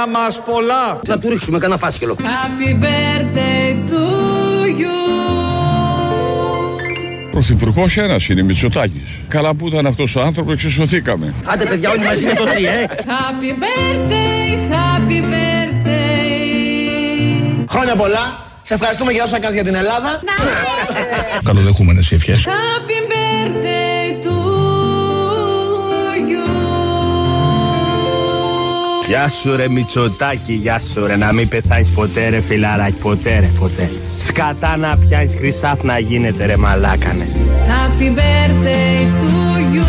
Χρόνια μας πολλά. Να του ρίξουμε κανένα φάσκελο. Happy birthday to you. Πρωθυπουργός ένας είναι, Μητσοτάκης. Καλά που ήταν αυτός ο άνθρωπος, εξισωθήκαμε. Άντε παιδιά όλοι μαζί με το τρία, ε. Happy birthday, happy birthday. Χρόνια πολλά. Σε ευχαριστούμε για όσα κάνεις για την Ελλάδα. Καλοδεχούμενε οι ευχές. Γεια σου ρε Μητσοτάκη, γεια σου ρε Να μην πεθάνεις ποτέ ρε φιλαράκι, ποτέ ρε ποτέ Σκατά να πιάνεις χρυσάφ να γίνεται ρε μαλάκανε Happy birthday to you.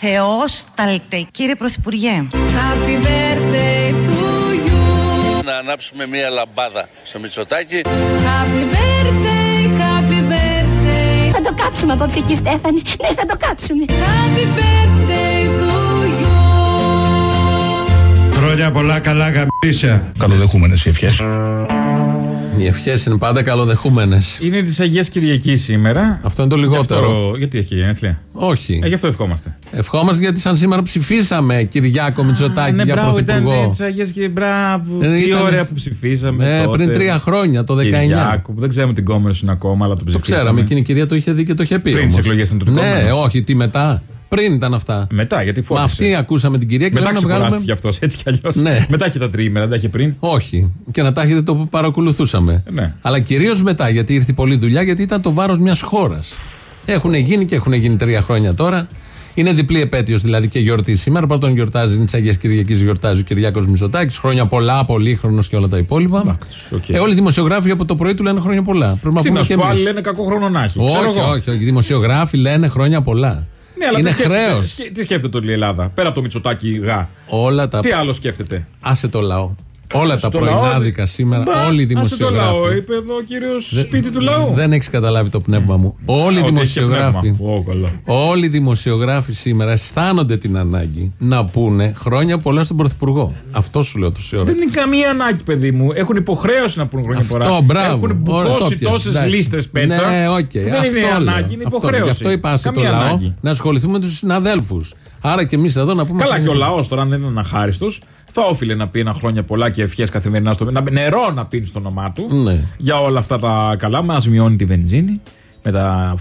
Θεόσταλτε, κύριε Πρωθυπουργέ. Happy birthday to you. να ανάψουμε μία λαμπάδα στο Μητσοτάκι. Happy birthday, happy birthday. Θα το κάψουμε απόψε εκεί Στέφανη. Ναι, θα το κάψουμε. Happy birthday to you. Χρόνια πολλά καλά γαμπίσια. Καλοδεχούμενες οι ευχές. Οι ευχές είναι πάντα καλοδεχούμενες. Είναι τη Αγία Κυριακής σήμερα. Αυτό είναι το Γι' λιγότερο. αυτό- γιατί έχει γενέθλια. Όχι. Ε, γι' αυτό ευχόμαστε. Ευχόμαστε γιατί σαν σήμερα ψηφίσαμε Κυριάκο Μητσοτάκη ναι, για μπράβο, ήταν πρωθυπουργό. τη Αγία και μπράβο. Ε, Τι ήταν- ωραία που ψηφίσαμε. Ε, τότε. πριν τρία χρόνια, το 19. Κυριάκο, που δεν ξέρουμε την κόμενο είναι ακόμα, αλλά το Το ψηφίσαμε. ξέραμε, εκείνη η κυρία το είχε δει και το είχε πει. Πριν όμως. τις εκλογές ήταν το Ναι, κόμμα. όχι, τι μετά. Πριν ήταν αυτά. Μετά, γιατί μας φώτισε. αυτή ακούσαμε την κυρία και Μετά λέμε να βγάλουμε. ξεκουράστηκε αυτός έτσι κι αλλιώς. Ναι. Μετά είχε τα τριήμερα, δεν τα είχε πριν. Όχι. Και να τα έχετε το παρακολουθούσαμε. Ναι. Αλλά κυρίως μετά, γιατί ήρθε πολλή δουλειά, γιατί ήταν το βάρος μιας χώρας. Έχουν γίνει και έχουν γίνει τρία χρόνια τώρα. Είναι διπλή επέτειος δηλαδή και γιορτή σήμερα. Πρώτον γιορτάζει είναι της Αγίας Κυριακής, γιορτάζει ο Κυριάκος Μητσοτάκης. Χρόνια πολλά, πολύχρονος και όλα τα υπόλοιπα. οκ. Ε, όλοι οι δημοσιογράφοι από το πρωί του λένε χρόνια πολλά. Πρέπει να Τι πούμε να και σου πω, εμείς. άλλοι λένε κακό χρόνο να έχει. Ξέρω Όχι, εγώ. όχι, όχι. Οι δημοσιογράφοι λένε χρόνια πολλά. Ναι, αλλά είναι τι σκέφτεται- χρέος. σκε- Τι σκέφτεται όλη η Ελλάδα, πέρα από το Μητσοτάκι γα. Όλα τα. Τι άλλο σκέφτεται; Άσε το λαό. Όλα τα το λαό, πρωινάδικα σήμερα, Μπα, όλοι οι άσε το λαό, δημοσιογράφοι. είπε εδώ ο κύριος σπίτι του λαού. Δεν έχεις καταλάβει το πνεύμα μου. Όλοι οι Α, ότι έχει και δημοσιογράφοι. πνεύμα. Ω, καλά. Όλοι οι δημοσιογράφοι σήμερα αισθάνονται την ανάγκη να πούνε χρόνια πολλά στον Πρωθυπουργό. Αυτό σου λέω τόση ώρα. Δεν είναι καμία ανάγκη, παιδί μου. Έχουν υποχρέωση να πούνε χρόνια Αυτό, πολλά. μπράβο. Έχουν Ωραία, το μπουκώσει πιάσε. τόσες Εντάξει. λίστες Πέτσα. Ναι, οκ. που Δεν Αυτό είναι λέω. ανάγκη, είναι Αυτό, υποχρέωση. Γι' αυτό είπα σε το Καμία λαό ανάγκη. να ασχοληθούμε με τους συναδέλφους. Άρα και εμείς εδώ να πούμε. Καλά, χρόνια και ο πολλά. λαός τώρα, αν δεν είναι αναχάριστο, θα όφιλε να πει ένα χρόνια πολλά και ευχές καθημερινά στο να, νερό να πίνει στο όνομά του Ναι. για όλα αυτά τα καλά. Μας μειώνει τη βενζίνη με τα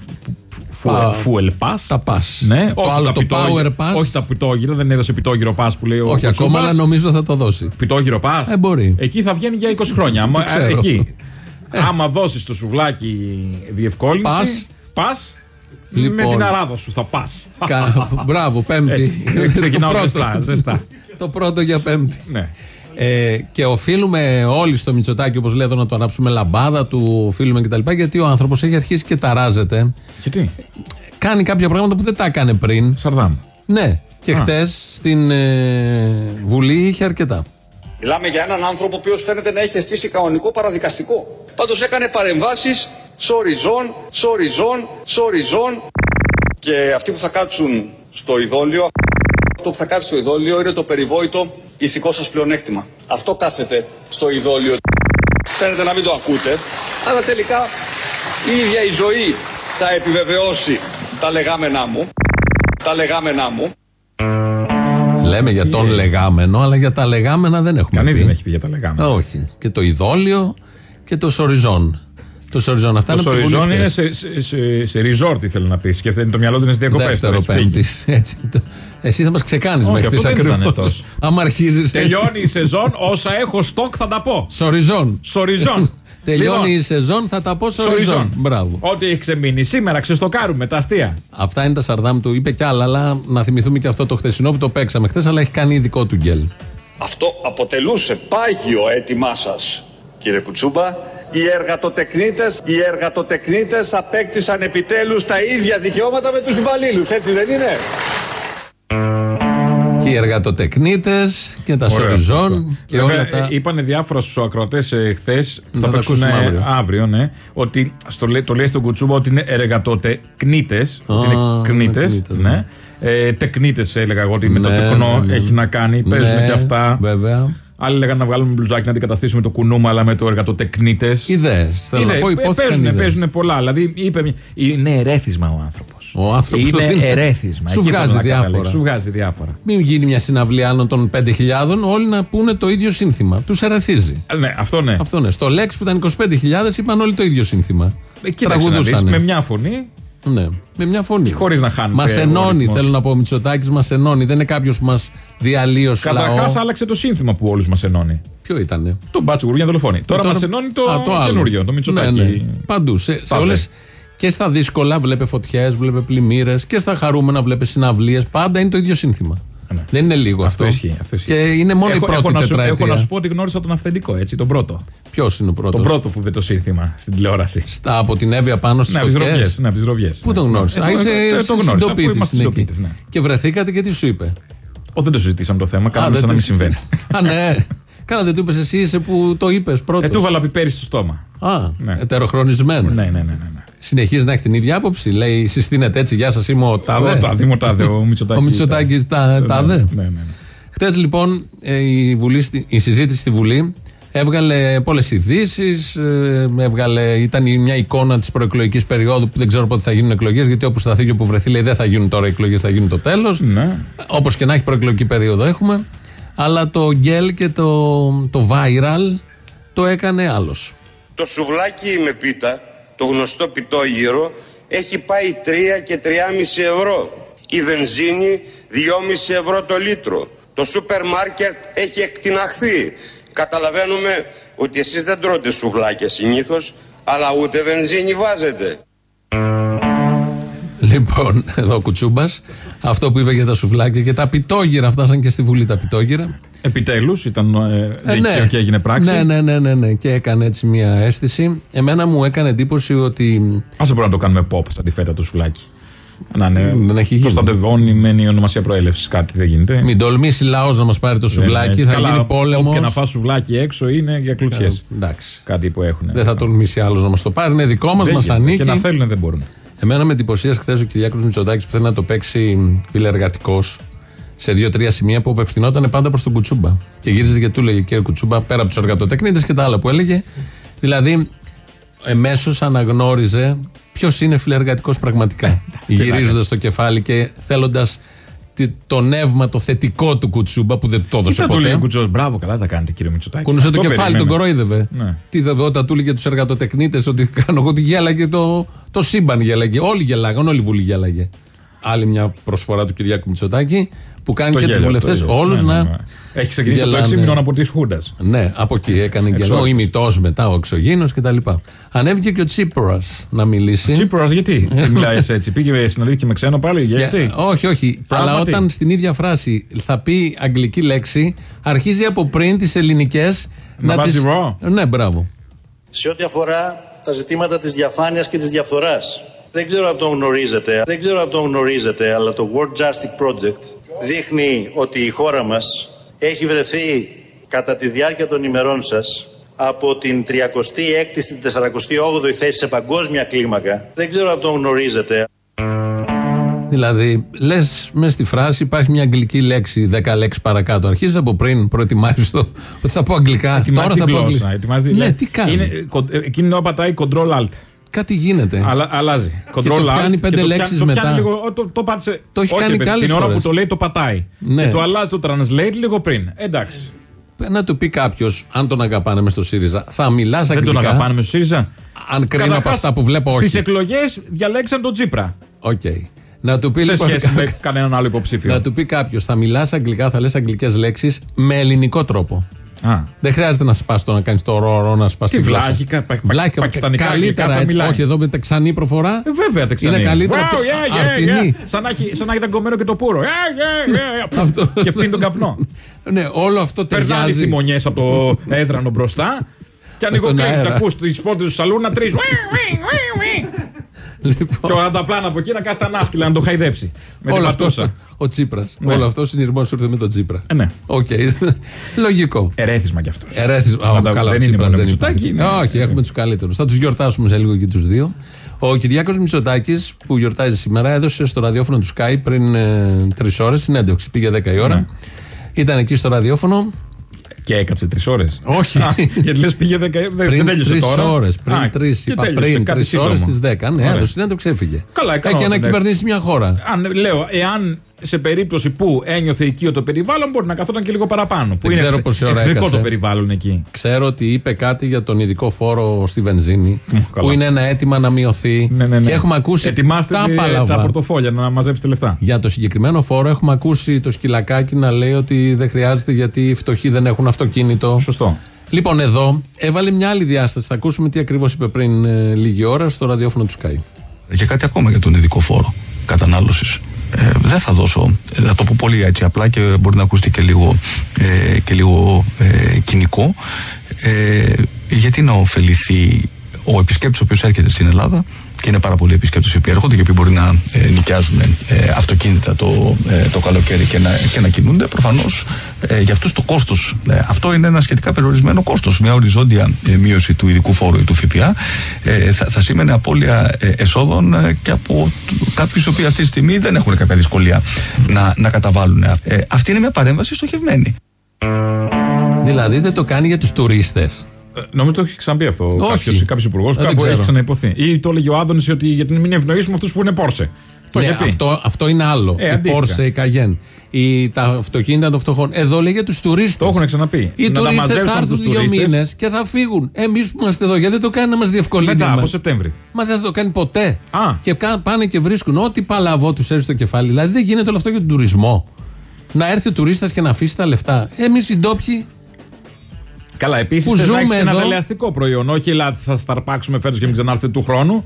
Α, fuel pass. Τα pass. Ναι, το όχι άλλο τα το πιτόγυρα- power pass. Όχι τα πιτόγυρα, δεν έδωσε πιτόγυρο pass που λέει ο Όχι ακόμα, Κουτσούμπας. αλλά νομίζω θα το δώσει. Πιτόγυρο pass; Ε, μπορεί. Εκεί θα βγαίνει για 20 χρόνια. Άμα, ξέρω. ε, εκεί. Άμα δώσεις το σουβλάκι διευκόλυνση. Πας. πας, Λοιπόν. με την αράδα σου θα πας. Κα- Μπράβο, Πέμπτη. Έτσι. Το Ξεκινάω πρώτο. ζεστά, ζεστά. Το πρώτο για Πέμπτη. ναι. Ε, και οφείλουμε όλοι στο Μητσοτάκι, όπως λέω, εδώ να το ανάψουμε λαμπάδα, του οφείλουμε κτλ. Γιατί ο άνθρωπος έχει αρχίσει και ταράζεται. Γιατί; Κάνει κάποια πράγματα που δεν τα έκανε πριν. Σαρδάμ. Ναι. Και Α. χτες στην ε, Βουλή είχε αρκετά. Μιλάμε για έναν άνθρωπο ο οποίος φαίνεται να έχει αισθήσει κανονικό παραδικαστικό. Πάντως έκανε παρεμβάσεις σοριζών, σοριζών, σοριζών και αυτοί που θα κάτσουν στο ειδόλιο, αυτό που θα κάτσει στο ειδόλιο είναι το περιβόητο ηθικό σας πλεονέκτημα. Αυτό κάθεται στο ειδόλιο. Φαίνεται να μην το ακούτε, αλλά τελικά η ίδια η ζωή θα επιβεβαιώσει τα λεγάμενά μου. Τα λεγάμενά μου. Λέμε για τον λεγάμενο, αλλά για τα λεγάμενα δεν έχουμε Κανείς πει. δεν έχει πει για τα λεγάμενα. Όχι. Και το ειδόλιο και το σοριζόν. Το σοριζόν. Αυτά Το είναι από τη Βουλή σοριζόν είναι χθες. σε, σε, σε, σε resort, ήθελε να πεις. Σκέφτεται το μυαλό του είναι στι διακοπές. Δεύτερο πέμπτης. Έτσι. Το- Εσύ θα μας ξεκάνεις Όχι, μέχρι αυτό τις δεν ήταν ακριβώ. τόσο. Άμα αρχίζει. Τελειώνει η σεζόν, όσα έχω στόκ θα τα πω. Σοριζόν. Σοριζόν. Τελειώνει Λοιπόν, η σεζόν, θα τα πω σοριζόν. Σοριζόν. Μπράβο. Ό,τι έχει ξεμείνει σήμερα, ξεστοκάρουμε τα αστεία. Αυτά είναι τα σαρδάμ του. Είπε κι άλλα, αλλά να θυμηθούμε και αυτό το χθεσινό που το παίξαμε χθες, αλλά έχει κάνει ειδικό του γκέλ. Αυτό αποτελούσε πάγιο αίτημά σας, κύριε Κουτσούμπα. Οι εργατοτεκνίτες, οι εργατοτεκνίτες απέκτησαν επιτέλους τα ίδια δικαιώματα με τους υπαλλήλους, έτσι δεν είναι; Και οι εργατοτεκνίτε και τα Ωραίο σοριζόν αυτό. και Βέβαια, όλα τα. ε, Είπανε διάφορα στους ακροατές ε, χθες, που τα θα παίξουν ακούσουμε ε, αύριο. αύριο, ναι, ότι στο, λέ- το λέει στον Κουτσούμπα ότι είναι εργατοτεκνίτε. Ότι είναι είναι κνίτε. κνίτες, Ναι. ναι. Ε, τεκνίτε έλεγα εγώ ότι με το Ναι, τεκνό ναι, ναι. έχει να κάνει. Παίζουν Ναι, και αυτά. Βέβαια. Άλλοι λέγανε να βγάλουμε μπλουζάκι να αντικαταστήσουμε το κουνούμα, αλλά με το εργατοτεκνίτες. Ιδέες. Θέλω να πω, υπόθηκαν παίζουν, ιδέες. παίζουν πολλά. Δηλαδή, είπε, μια- είναι ερέθισμα ο άνθρωπος. Ο άνθρωπος το τι είναι είναι. ερέθισμα. Σου Εκεί βγάζει θέλω να διάφορα. καταλήξω. Σου βγάζει διάφορα. Μην γίνει μια συναυλία άνω των 5.000, όλοι να πούνε το ίδιο σύνθημα. Τους ερεθίζει. Ε, Ναι, αυτό ναι. Αυτό ναι. Στο Lex που ήταν 25.000 είπαν όλοι το ίδιο σύνθημα. Ε, κοίταξε να δεις, Τραγουδούσανε. με μια φωνή Ναι, με μια φωνή. και χωρίς να χάνει. Μας ενώνει, θέλω να πω. Ο Μητσοτάκης μας ενώνει. Δεν είναι κάποιος που μας διαλύει ως λαό. Καταρχάς, άλλαξε το σύνθημα που όλους μας ενώνει. Ποιο ήτανε; Το μπάτσο γουριά δολοφόνη. Τώρα μας ενώνει το, Α, άλλο. καινούριο, το Μητσοτάκι. Ναι, ναι. Παντού. Σε, σε Πάθε. όλες, και στα δύσκολα βλέπε φωτιές, βλέπε πλημμύρες και στα χαρούμενα βλέπε συναυλίες. Πάντα είναι το ίδιο σύνθημα. Ναι. Δεν είναι λίγο αυτό. Αυτό ισχύει. Αυτό ισχύει. Και είναι μόνο έχω, η πρώτη έχω, να σου, τετραετία. έχω να σου πω ότι γνώρισα τον αυθεντικό, έτσι, τον πρώτο. Ποιος είναι ο πρώτος; Τον πρώτο που είπε το σύνθημα στην τηλεόραση. Στα, από την Εύβοια πάνω στις Ναι, από τις φωτιές; ροβιές. Ναι, από τις ροβιές. Πού τον Ναι. γνώρισες; Ε, Α, το- είσαι ε, το γνώρισα, αφού συντοπίτης είμαστε στην εκεί. συντοπίτες, ναι. Και βρεθήκατε και τι σου είπε; Ω, δεν το συζητήσαμε το θέμα, Α, κάναμε δεν σαν να το- μην συμβαίνει. Α, ναι. Καλά, δεν του είπες εσύ είσαι που το είπες πρώτος. Ε, του βάλα πιπέρι στο στόμα. Α, Ναι. ετεροχρονισμένο. Ναι, ναι, ναι. ναι, ναι. Συνεχίζει να έχει την ίδια άποψη. Λέει, συστήνεται έτσι, γεια σας, είμαι ο Τάδε. Ο Τάδε, ο Τάδε, ο Μητσοτάκης. Ο Μητσοτάκη τα, τάδε. Ναι, ναι, ναι. Χθες λοιπόν ε, η, Βουλή, στη- η συζήτηση στη Βουλή έβγαλε πολλές ειδήσεις. έβγαλε, ήταν η- μια εικόνα της προεκλογικής περίοδου που δεν ξέρω πότε θα γίνουν εκλογές. Γιατί όπου σταθεί και όπου βρεθεί, λέει δεν θα γίνουν τώρα εκλογές, θα γίνουν το τέλος. Ναι. Όπως και να έχει προεκλογική περίοδο έχουμε. Αλλά το γκέλ και το, το viral το έκανε άλλος. Το σουβλάκι με πίτα, το γνωστό πιτόγυρο, έχει πάει 3 και 3,5 ευρώ. Η βενζίνη 2,5 ευρώ το λίτρο. Το σούπερ μάρκετ έχει εκτιναχθεί. Καταλαβαίνουμε ότι εσείς δεν τρώτε σουβλάκια συνήθως, αλλά ούτε βενζίνη βάζετε. Λοιπόν, εδώ ο Κουτσούμπας. Αυτό που είπε για τα σουβλάκια και τα πιτόγυρα. Φτάσαν και στη Βουλή τα πιτόγυρα. Επιτέλους ήταν ε, Ε, δίκαιο και έγινε πράξη. Ναι, ναι, ναι, ναι, ναι. Και έκανε έτσι μια αίσθηση. Εμένα μου έκανε εντύπωση ότι. Α μπορούμε να το κάνουμε pop στα αντιφέτα του σουλάκι. Να είναι Δεν έχει γίνει. προστατευόμενη ονομασία προέλευσης. Κάτι δεν γίνεται. Μην τολμήσει λαός να μας πάρει το σουβλάκι. Δεν- Θα καλά, γίνει πόλεμος. Όπου και να φας σουβλάκι έξω είναι για κλουτσιές. Εντάξει. Κάτι που έχουν. Δεν θα τολμήσει άλλος να μας το πάρει. Είναι δικό μας, Δεν μας γίνεται. ανήκει. Και να θέλουν δεν μπορούν. Εμένα με εντυπωσίασε χθες ο Κυριάκος Μητσοτάκης που θέλει να το παίξει φιλεργατικός σε δύο-τρία σημεία που απευθυνόταν πάντα προς τον Κουτσούμπα. Και γύριζε και του έλεγε κύριε Κουτσούμπα, πέρα από τους εργατοτεχνίτες και τα άλλα που έλεγε. Δηλαδή, εμέσως αναγνώριζε ποιος είναι φιλεργατικός πραγματικά. Γυρίζοντας το κεφάλι και θέλοντας το νεύμα, το θετικό του Κουτσούμπα που δεν το Τι έδωσε θα του λέει ποτέ. ο Κουτσό, μπράβο, καλά τα κάνετε κύριε Μητσοτάκη. Κουνούσε το Αυτό κεφάλι, τον περιμένω. κορόιδευε. Ναι. Τι θα όταν του έλεγε τους εργατοτεχνίτες ότι κάνω εγώ, ότι γέλαγε το, το σύμπαν γέλαγε. Όλοι γελάγαν, όλη η Βουλή γέλαγε. Άλλη μια προσφορά του Κυριάκου Μητσοτάκη που κάνει Το και του γέλιο, βουλευτές το γέλιο. όλους Ναι, ναι, να. ναι. Έχει ξεκινήσει από το γελάνε. εξήμινο από τη Χούντας. Ναι, από εκεί έκανε γελό. Ο Εξόριστος. ημιτό μετά, ο εξωγήινος κτλ. Ανέβηκε και ο Τσίπρας να μιλήσει. Τσίπρας, γιατί Ε, μιλάεις έτσι; Πήγε συναντήθηκε με ξένο πάλι, Και- γιατί; όχι, όχι. Πράγματι. Αλλά όταν στην ίδια φράση θα πει αγγλική λέξη, αρχίζει από πριν τις ελληνικές Να βάζει τις- ρο. Ναι, μπράβο. Σε ό,τι αφορά τα ζητήματα της διαφάνειας και της διαφθοράς. Δεν ξέρω αν το γνωρίζετε, δεν ξέρω αν το γνωρίζετε, αλλά το World Justice Project δείχνει ότι η χώρα μας έχει βρεθεί κατά τη διάρκεια των ημερών σας από την 36η στην 48η θέση σε παγκόσμια κλίμακα. Δεν ξέρω αν το γνωρίζετε. Δηλαδή, λες μες στη φράση υπάρχει μια αγγλική λέξη, 10 λέξεις παρακάτω. Αρχίζεις από πριν, προετοιμάζεις το. Ότι θα πω αγγλικά. Ετοιμάζει τώρα τη θα πω γλώσσα. αγγλικά. ετοιμάζει, Ναι, λέει, τι κάνει. Είναι, ε, κον- ε, εκείνη την ώρα πατάει Control Alt. Κάτι γίνεται. Αλλά, αλλάζει. Control το Alt. πιάνει πέντε και το λέξεις πιάνει- το μετά. πιάνει λίγο, το, το πάτησε. Το έχει Όχι, κάνει ρε και παιδί, άλλες Την ώρα φορές. που το λέει το πατάει. Ναι. Και το αλλάζει το translate λίγο πριν. Εντάξει. Να του πει κάποιος, αν τον αγαπάνε μες στο ΣΥΡΙΖΑ, θα μιλάς αγγλικά. Δεν τον αγαπάνε μες το ΣΥΡΙΖΑ; Αν κρίνω από αυτά που βλέπω, όχι. Στις εκλογές διαλέξαν τον Τσίπρα. Οκ. Να του πει Σε λοιπόν, σχέση με κανέναν άλλο υποψήφιο. Να του πει κάποιος, θα μιλάς αγγλικά, θα λες αγγλικές λέξεις με ελληνικό τρόπο. Α. Δεν χρειάζεται να σπάς το να κάνεις το ρο, ρο να σπάς Τι βλάχικα, πα- πα- πακιστανικά αγγλικά Καλύτερα θα έτσι. μιλάει. Όχι, εδώ με τεξανή προφορά. Ε, βέβαια τεξανή. Είναι καλύτερα. Wow, από το yeah, yeah, αρτινή. yeah. Σαν να έχει, σαν να έχει δαγκωμένο και το πούρο. Yeah, yeah, yeah. Αυτό. και φτύνει τον καπνό. Ναι, όλο αυτό Περνάνε οι ταιριάζει. θημωνιές από το έδρανο μπροστά. Και Με τον ανοίγω αέρα. και ακούς τις πόρτες του σαλούν να τρίζει. Λοιπόν, Και ο Ανταπλάν από εκεί να κάθεται ανάσκελα να το χαϊδέψει. Με την όλο αυτός. πατούσα. Ο Τσίπρας. Ναι. Όλο αυτός συνειρμός ήρθε με τον Τσίπρα. Ε, ναι. Οκ. Λογικό. Ερέθισμα κι αυτός. Ερέθισμα. Α, Μα τα- καλά, δεν ο είναι Τσίπρας μόνο δεν Μητσοτάκη, υπάρχει. είναι- Όχι, έχουμε τους καλύτερους. Θα τους γιορτάσουμε σε λίγο και τους δύο. Ο Κυριάκος Μητσοτάκης, που γιορτάζει σήμερα, έδωσε στο ραδιόφωνο του Sky πριν ε, τρεις ώρες συνέντευξη. Πήγε 10 η ώρα. Ναι. Ήταν εκεί στο ραδιόφωνο Και έκατσε τρεις ώρες. Όχι. γιατί λες πήγε δεκα... δεν- δεν Πριν τέλειωσε τρεις τώρα. ώρες. Α, Πριν τρεις. και Είπα τέλειωσε, πριν κάτι τρεις ώρες σύντομο. στις 10. Ναι, Ωραία. το συνέντευξε ξέφυγε. Καλά, έκανε Έχει ό,τι ανακυβερνήσει μια χώρα. Αν, λέω, εάν σε περίπτωση που ένιωθε οικείο το περιβάλλον, μπορεί να καθόταν και λίγο παραπάνω. Που Δεν είναι ξέρω εχθ- πόση ώρα εχθρικό έκατσε. το περιβάλλον εκεί. Ξέρω ότι είπε κάτι για τον ειδικό φόρο στη βενζίνη. καλά. που είναι ένα αίτημα να μειωθεί. Ναι, ναι, ναι. Και έχουμε ακούσει. Ετοιμάστε τα τη- πάλαβα. τα πορτοφόλια να μαζέψετε λεφτά. Για το συγκεκριμένο φόρο έχουμε ακούσει το σκυλακάκι να λέει ότι δεν χρειάζεται γιατί οι φτωχοί δεν έχουν αυτοκίνητο. Σωστό. Λοιπόν, εδώ έβαλε μια άλλη διάσταση. Θα ακούσουμε τι ακριβώς είπε πριν ε, λίγη ώρα στο ραδιόφωνο του Sky. Και κάτι ακόμα για τον ειδικό φόρο κατανάλωσης. Ε, δεν θα δώσω, ε, θα το πω πολύ έτσι απλά και μπορεί να ακουστεί και λίγο, ε, και λίγο ε, κοινικό. Ε, γιατί να ωφεληθεί ο επισκέπτης ο οποίος έρχεται στην Ελλάδα και είναι πάρα πολλοί επισκέπτες οι οποίοι έρχονται και οι οποίοι μπορεί να ε, νοικιάζουν ε, αυτοκίνητα το, ε, το καλοκαίρι και να, και να κινούνται. Προφανώς ε, για αυτούς το κόστος. αυτό είναι ένα σχετικά περιορισμένο κόστος. Μια οριζόντια ε, μείωση του ειδικού φόρου ή του ΦΠΑ ε, θα, θα σήμαινε απώλεια ε, εσόδων ε, και από κάποιους οι οποίοι αυτή τη στιγμή δεν έχουν κάποια δυσκολία να, να καταβάλουν. Ε, αυτή είναι μια παρέμβαση στοχευμένη. Δηλαδή δεν το κάνει για τους τουρίστες. Ε, Νομίζω το έχει ξαναπεί αυτό Όχι. κάποιος υπουργός. Δεν Κάπου ξέρω. έχει ξαναυποθεί. Ή το έλεγε ο Άδωνης ότι γιατί να μην ευνοήσουμε αυτούς που είναι Πόρσε. Το Ναι, είχε πει. αυτό, αυτό είναι άλλο. Ε, η αντίστοιχα. Porsche, η Cayenne. Η, τα αυτοκίνητα των φτωχών. Εδώ λέει για τους τουρίστες. Το έχουν ξαναπεί. Οι Να τα τουρίστες θα μαζέψουν έρθουν τους δύο τουρίστες. μήνες και θα φύγουν. Εμείς που είμαστε εδώ, γιατί δεν το κάνει να μας διευκολύνει. Μετά εμάς. από Σεπτέμβρη. Μα δεν θα το κάνει ποτέ. Α. Και κα- πάνε και βρίσκουν ό,τι παλαβό τους έρθει στο κεφάλι. Δηλαδή δεν γίνεται όλο αυτό για τον τουρισμό. Να έρθει ο τουρίστας και να αφήσει τα λεφτά. Εμείς οι ντόπιοι. Καλά, επίσης Που θε να ζούμε έχει και ένα εδώ. δελεαστικό προϊόν. Όχι, ελάτε, θα σταρπάξουμε φέτος και μην ξανάρθετε του χρόνου.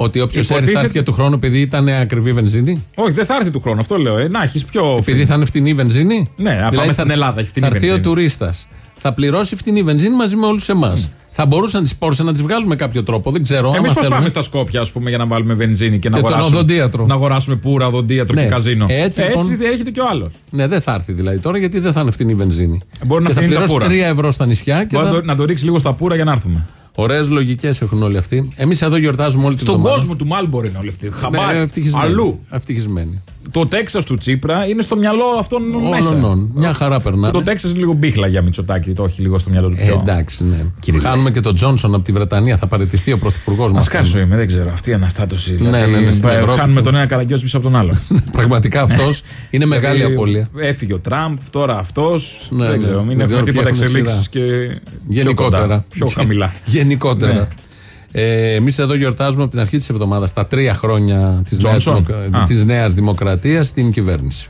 Ότι όποιος έρθει θα Υποτίθεται- έρθει και του χρόνου επειδή ήταν ακριβή βενζίνη; Όχι, δεν θα έρθει του χρόνου, αυτό λέω. Ε, να έχεις πιο. Επειδή θα είναι φτηνή η βενζίνη; Ναι, να πάμε θα στην έρθει- Ελλάδα, έχει φτηνή Θα έρθει ο βενζίνη. τουρίστας. Θα πληρώσει φτηνή βενζίνη μαζί με όλους εμάς. Θα μπορούσαν τις πόρσε να τις βγάλουμε με κάποιο τρόπο. Δεν ξέρω. Εμείς άμα πώ θέλουμε. πάμε στα Σκόπια, ας πούμε, για να βάλουμε βενζίνη και, να, Και τον αγοράσουμε, οδοντίατρο. να αγοράσουμε πούρα, οδοντίατρο Ναι. και καζίνο. Έτσι, λοιπόν- έρχεται και ο άλλος. Ναι, δεν θα έρθει δηλαδή τώρα γιατί δεν θα είναι φτηνή η βενζίνη. Μπορεί να και θα φτύνει τα πληρώσει πουρα. 3 ευρώ στα νησιά και Μπορεί θα... να το- να το ρίξει λίγο στα πούρα για να έρθουμε. Ωραίες λογικές έχουν όλοι αυτοί. Εμείς εδώ γιορτάζουμε όλη την Στον εβδομάδα. κόσμο του Μάλμπορ είναι όλοι αυτοί. Χαμπάρι. Ναι, ευτυχισμένοι. Αλλού. Ευτυχισμένοι. Το Τέξας του Τσίπρα είναι στο μυαλό αυτών μέσα. Όλων. Μια χαρά περνάνε. Το Τέξας είναι λίγο μπίχλα για Μητσοτάκη, το έχει λίγο στο μυαλό του Ε, πιο. εντάξει, ναι. Χάνουμε και τον Τζόνσον από τη Βρετανία. Θα παραιτηθεί ο πρωθυπουργός μας. Μα κάσω είμαι, δεν ξέρω. Αυτή η αναστάτωση. Ναι, δηλαδή, ναι, ναι, στην ε, Ευρώπη Χάνουμε που- τον ένα καραγκιόζη πίσω από τον άλλο. Πραγματικά αυτός είναι μεγάλη Δηλαδή, απώλεια. Έφυγε ο Τραμπ, τώρα αυτός. Ναι, δεν ναι. ξέρω, μην Δεν έχουμε ξέρω τι τίποτα έχουμε εξελίξεις σειρά. και. Γενικότερα. Πιο, κοντά, πιο χαμηλά. Γενικότερα. Ναι. Ε, Εμείς εδώ γιορτάζουμε από την αρχή της εβδομάδας τα τρία χρόνια της νέας Τζόνσον. Α. της νέας δημοκρατίας στην κυβέρνηση.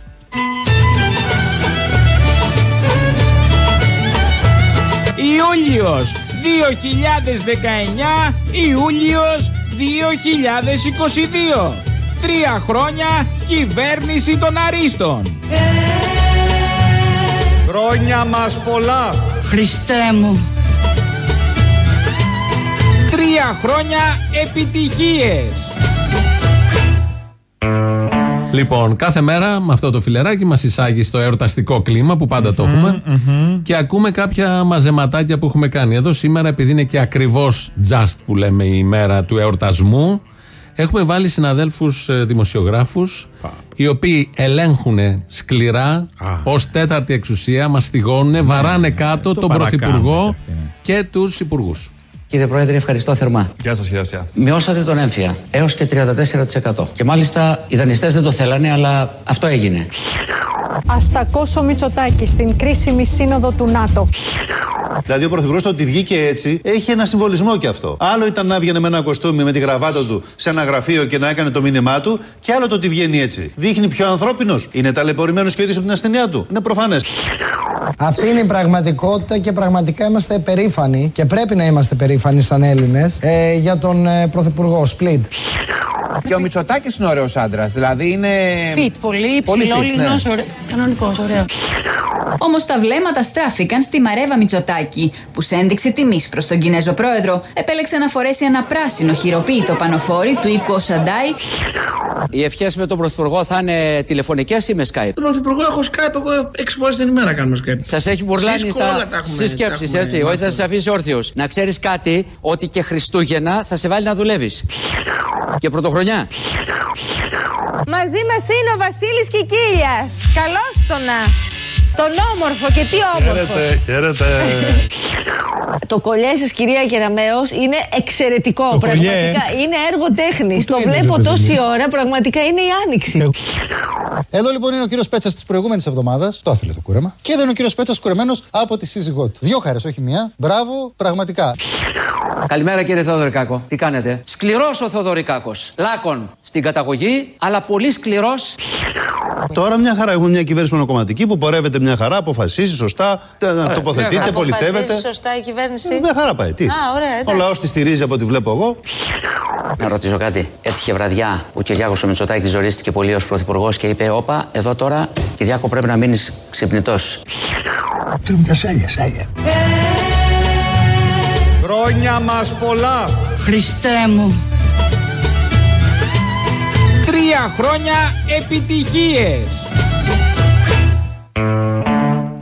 Ιούλιος 2019 Ιούλιος 2022 Τρία χρόνια κυβέρνηση των Αρίστων Χρόνια μας πολλά. Χριστέ μου Τρία χρόνια επιτυχίες. Λοιπόν, κάθε μέρα με αυτό το φιλεράκι μας εισάγει στο εορταστικό κλίμα που πάντα το έχουμε και ακούμε κάποια μαζεματάκια που έχουμε κάνει. Εδώ σήμερα, επειδή είναι και ακριβώς just που λέμε η μέρα του εορτασμού, έχουμε βάλει συναδέλφους δημοσιογράφους οι οποίοι ελέγχουν σκληρά ως τέταρτη εξουσία, μαστιγώνουν, βαράνε κάτω τον παρακάνουν Πρωθυπουργό και τους υπουργούς. Κύριε Πρόεδρε, ευχαριστώ θερμά. Γεια σας, κύριε Αυτιά. Μειώσατε τον έμφυα έως και 34%. Και μάλιστα οι δανειστές δεν το θέλανε, αλλά αυτό έγινε. Αστακός ο Μητσοτάκης στην κρίσιμη σύνοδο του ΝΑΤΟ. Δηλαδή ο Πρωθυπουργός το ότι βγήκε έτσι έχει ένα συμβολισμό κι αυτό. Άλλο ήταν να βγαίνει με ένα κοστούμι με τη γραβάτα του σε ένα γραφείο και να έκανε το μήνυμά του, και άλλο το ότι βγαίνει έτσι. Δείχνει πιο ανθρώπινος. Είναι ταλαιπωρημένος και ο ίδιος από την ασθενεία του. Είναι προφανές. Αυτή είναι η πραγματικότητα και πραγματικά είμαστε περήφανοι και πρέπει να είμαστε περήφανοι σαν Έλληνες ε, για τον ε, Πρωθυπουργό Σπλίτ. Και ο Μητσοτάκης είναι ωραίος άντρας. Δηλαδή είναι. Φιτ, πολύ Πολύ υψηλό, fit, ναι. λινός, ωραί- κανονικός, ωραίο. Όμως τα βλέμματα στράφηκαν στη Μαρέβα Μητσοτάκη, που σε ένδειξη τιμής προς τον Κινέζο πρόεδρο επέλεξε να φορέσει ένα πράσινο χειροποίητο πανοφόρι του οίκου Σαντάι Οι ευχές με τον Πρωθυπουργό θα είναι τηλεφωνικές ή με Skype; Τον Πρωθυπουργό έχω Skype, εγώ έξι φορές την ημέρα κάνουμε Skype. Σας έχει μπουρλάνει Cisco, στα... όλα τα έχουμε, στις σκέψεις, τα έχουμε έτσι. Όχι, θα σας αφήσει όρθιος. Να ξέρεις κάτι, ότι και Χριστούγεννα θα σε βάλει να δουλεύεις. Και πρωτοχρονιά. Μαζί μας είναι ο Βασίλης Κικίλιας. Καλώς το να. Τον όμορφο και τι όμορφος. χαίρετε. Το κολλιέ σας, κυρία Γεραμέο, είναι εξαιρετικό. Το κολλιέ, πραγματικά είναι έργο τέχνης. Πού Το το είδες, βλέπω ρε παιδί τόση μου; ώρα, πραγματικά είναι η άνοιξη. Εδώ λοιπόν είναι ο κύριος Πέτσας της προηγούμενης εβδομάδας. Το άφηλε το κούρεμα. Και εδώ είναι ο κύριος Πέτσας κουρεμένος από τη σύζυγό του. Δύο χαρέ, όχι μία. Μπράβο, πραγματικά. Καλημέρα κύριε Θεοδωρικάκο. Τι κάνετε; Σκληρός ο Θεοδωρικάκο. Λάκων στην καταγωγή, αλλά πολύ σκληρός. Τώρα μια χαρά έχουμε μια κυβέρνηση μονοκομματική που πορεύεται μια χαρά, αποφασίζει σωστά, τε- τοποθετείται, πολιτεύεται. σωστά η κυβέρνηση. Ε, Μια χαρά πάει. Τι; Α, ωραία, Ο εντάξει. λαός τη στηρίζει από ό,τι βλέπω εγώ. Να ρωτήσω κάτι. Έτυχε βραδιά που ο Κυριάκος ο Μητσοτάκης ζορίστηκε πολύ ως πρωθυπουργός και είπε: Όπα, εδώ τώρα, Κυριάκο, πρέπει να μείνεις ξυπνητός. Τρίβουν και σέλια, σέλια. Χρόνια μας πολλά. Χριστέ μου. Τρία χρόνια επιτυχίες.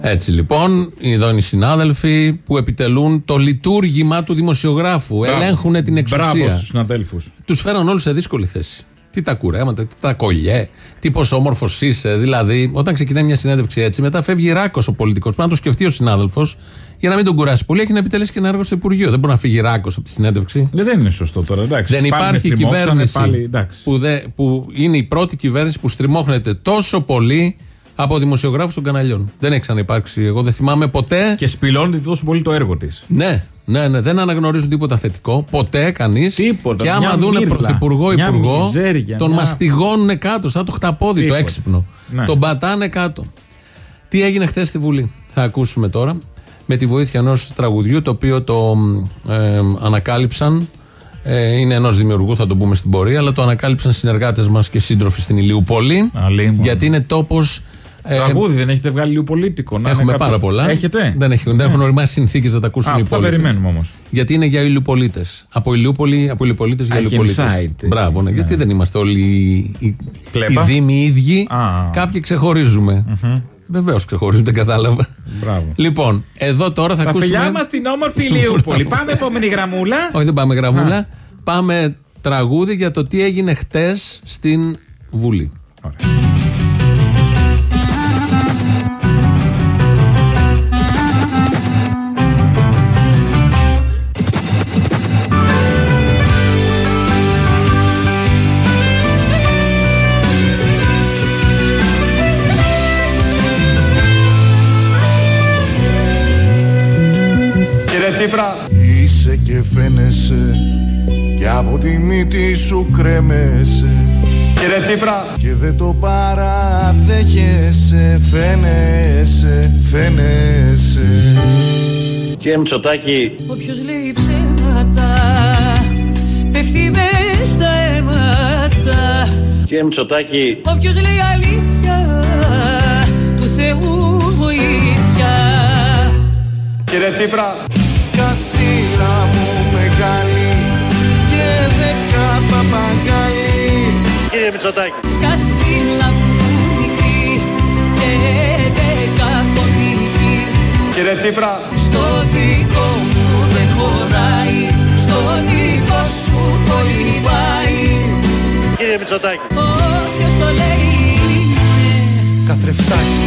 Έτσι λοιπόν, εδώ είναι οι συνάδελφοι που επιτελούν το λειτουργήμα του δημοσιογράφου. Μπράβο. Ελέγχουν την εξουσία. Μπράβο στους συναδέλφους. Τους φέραν όλους σε δύσκολη θέση. Τι τα κουρέματα, τι τα κολλιέ, τι πόσο όμορφος είσαι. Δηλαδή, όταν ξεκινάει μια συνέντευξη έτσι, μετά φεύγει ράκος ο πολιτικός. Πρέπει να το σκεφτεί ο συνάδελφος για να μην τον κουράσει πολύ. Έχει να επιτελέσει και ένα έργο στο Υπουργείο. Δεν μπορεί να φύγει ράκος από τη συνέντευξη. Δεν, δεν είναι σωστό τώρα, εντάξει. Δεν Πάλι με υπάρχει στριμώξανε, κυβέρνηση Πάλι, εντάξει. που, δε, που είναι η πρώτη κυβέρνηση που στριμώχνεται τόσο πολύ από δημοσιογράφους των καναλιών. Δεν έχει ξαναυπάρξει. Εγώ δεν θυμάμαι ποτέ. Και σπηλώνεται τόσο πολύ το έργο της. Ναι, ναι, ναι, δεν αναγνωρίζουν τίποτα θετικό. Ποτέ κανείς. Τίποτα, Και άμα μια δούνε μύρλα, πρωθυπουργό, μια υπουργό, μιζέρια, τον μια- μαστιγώνουν κάτω, σαν το χταπόδι, Τίποτα. το έξυπνο. Ναι. Τον πατάνε κάτω. Τι έγινε χθες στη Βουλή, θα ακούσουμε τώρα. Με τη βοήθεια ενός τραγουδιού, το οποίο το ε, ανακάλυψαν. Ε, είναι ενός δημιουργού, θα το πούμε στην πορεία, αλλά το ανακάλυψαν συνεργάτες μας και σύντροφοι στην Ηλιούπολη. Αλίμονο. Γιατί είναι τόπος. Τραγούδι δεν έχετε βγάλει λίγο πολίτικο. να είναι Έχουμε κάποιο- πάρα πολλά. Έχετε; Δεν, έχει, δεν έχουν οριμάσει συνθήκες να τα ακούσουν Α, οι θα υπόλοιποι. περιμένουμε όμως. Γιατί είναι για Ηλιοπολίτες. Από Ηλιούπολη, από Ηλιοπολίτες για Α, έχει Ηλιοπολίτες. inside, έτσι. Μπράβο, ναι. Ναι. Γιατί δεν είμαστε όλοι οι, οι, οι Κλέπα. δήμοι οι ίδιοι. Α. Κάποιοι ξεχωρίζουμε. Βεβαίως ξεχωρίζουμε, δεν κατάλαβα. Μπράβο. Λοιπόν, εδώ τώρα θα Τα ακούσουμε. φιλιά μας στην όμορφη Ηλιούπολη. Πάμε επόμενη γραμμούλα. Όχι, δεν πάμε γραμμούλα. Πάμε τραγούδι για το τι έγινε χτες στην Βουλή. Κύριε σου κρέμεσαι Κύριε Τσίπρα. και δεν το παραδέχεσαι φαίνεσαι, φαίνεσαι. Κύριε Μητσοτάκη, Όποιος λέει ψέματα πέφτει μες στα αίματα. Κύριε Μητσοτάκη, Όποιος λέει αλήθεια του Θεού βοήθεια. Κύριε Τσίπρα. Σκασίλα Μητσοτάκη, Σκασίλα μου μικρή και δέκα πονηρή Κύριε Τσίπρα. Στο δικό μου δεν χωράει Στο δικό σου κολυμπάει. Κύριε Μητσοτάκη, Όποιος το λέει Καθρεφτάκι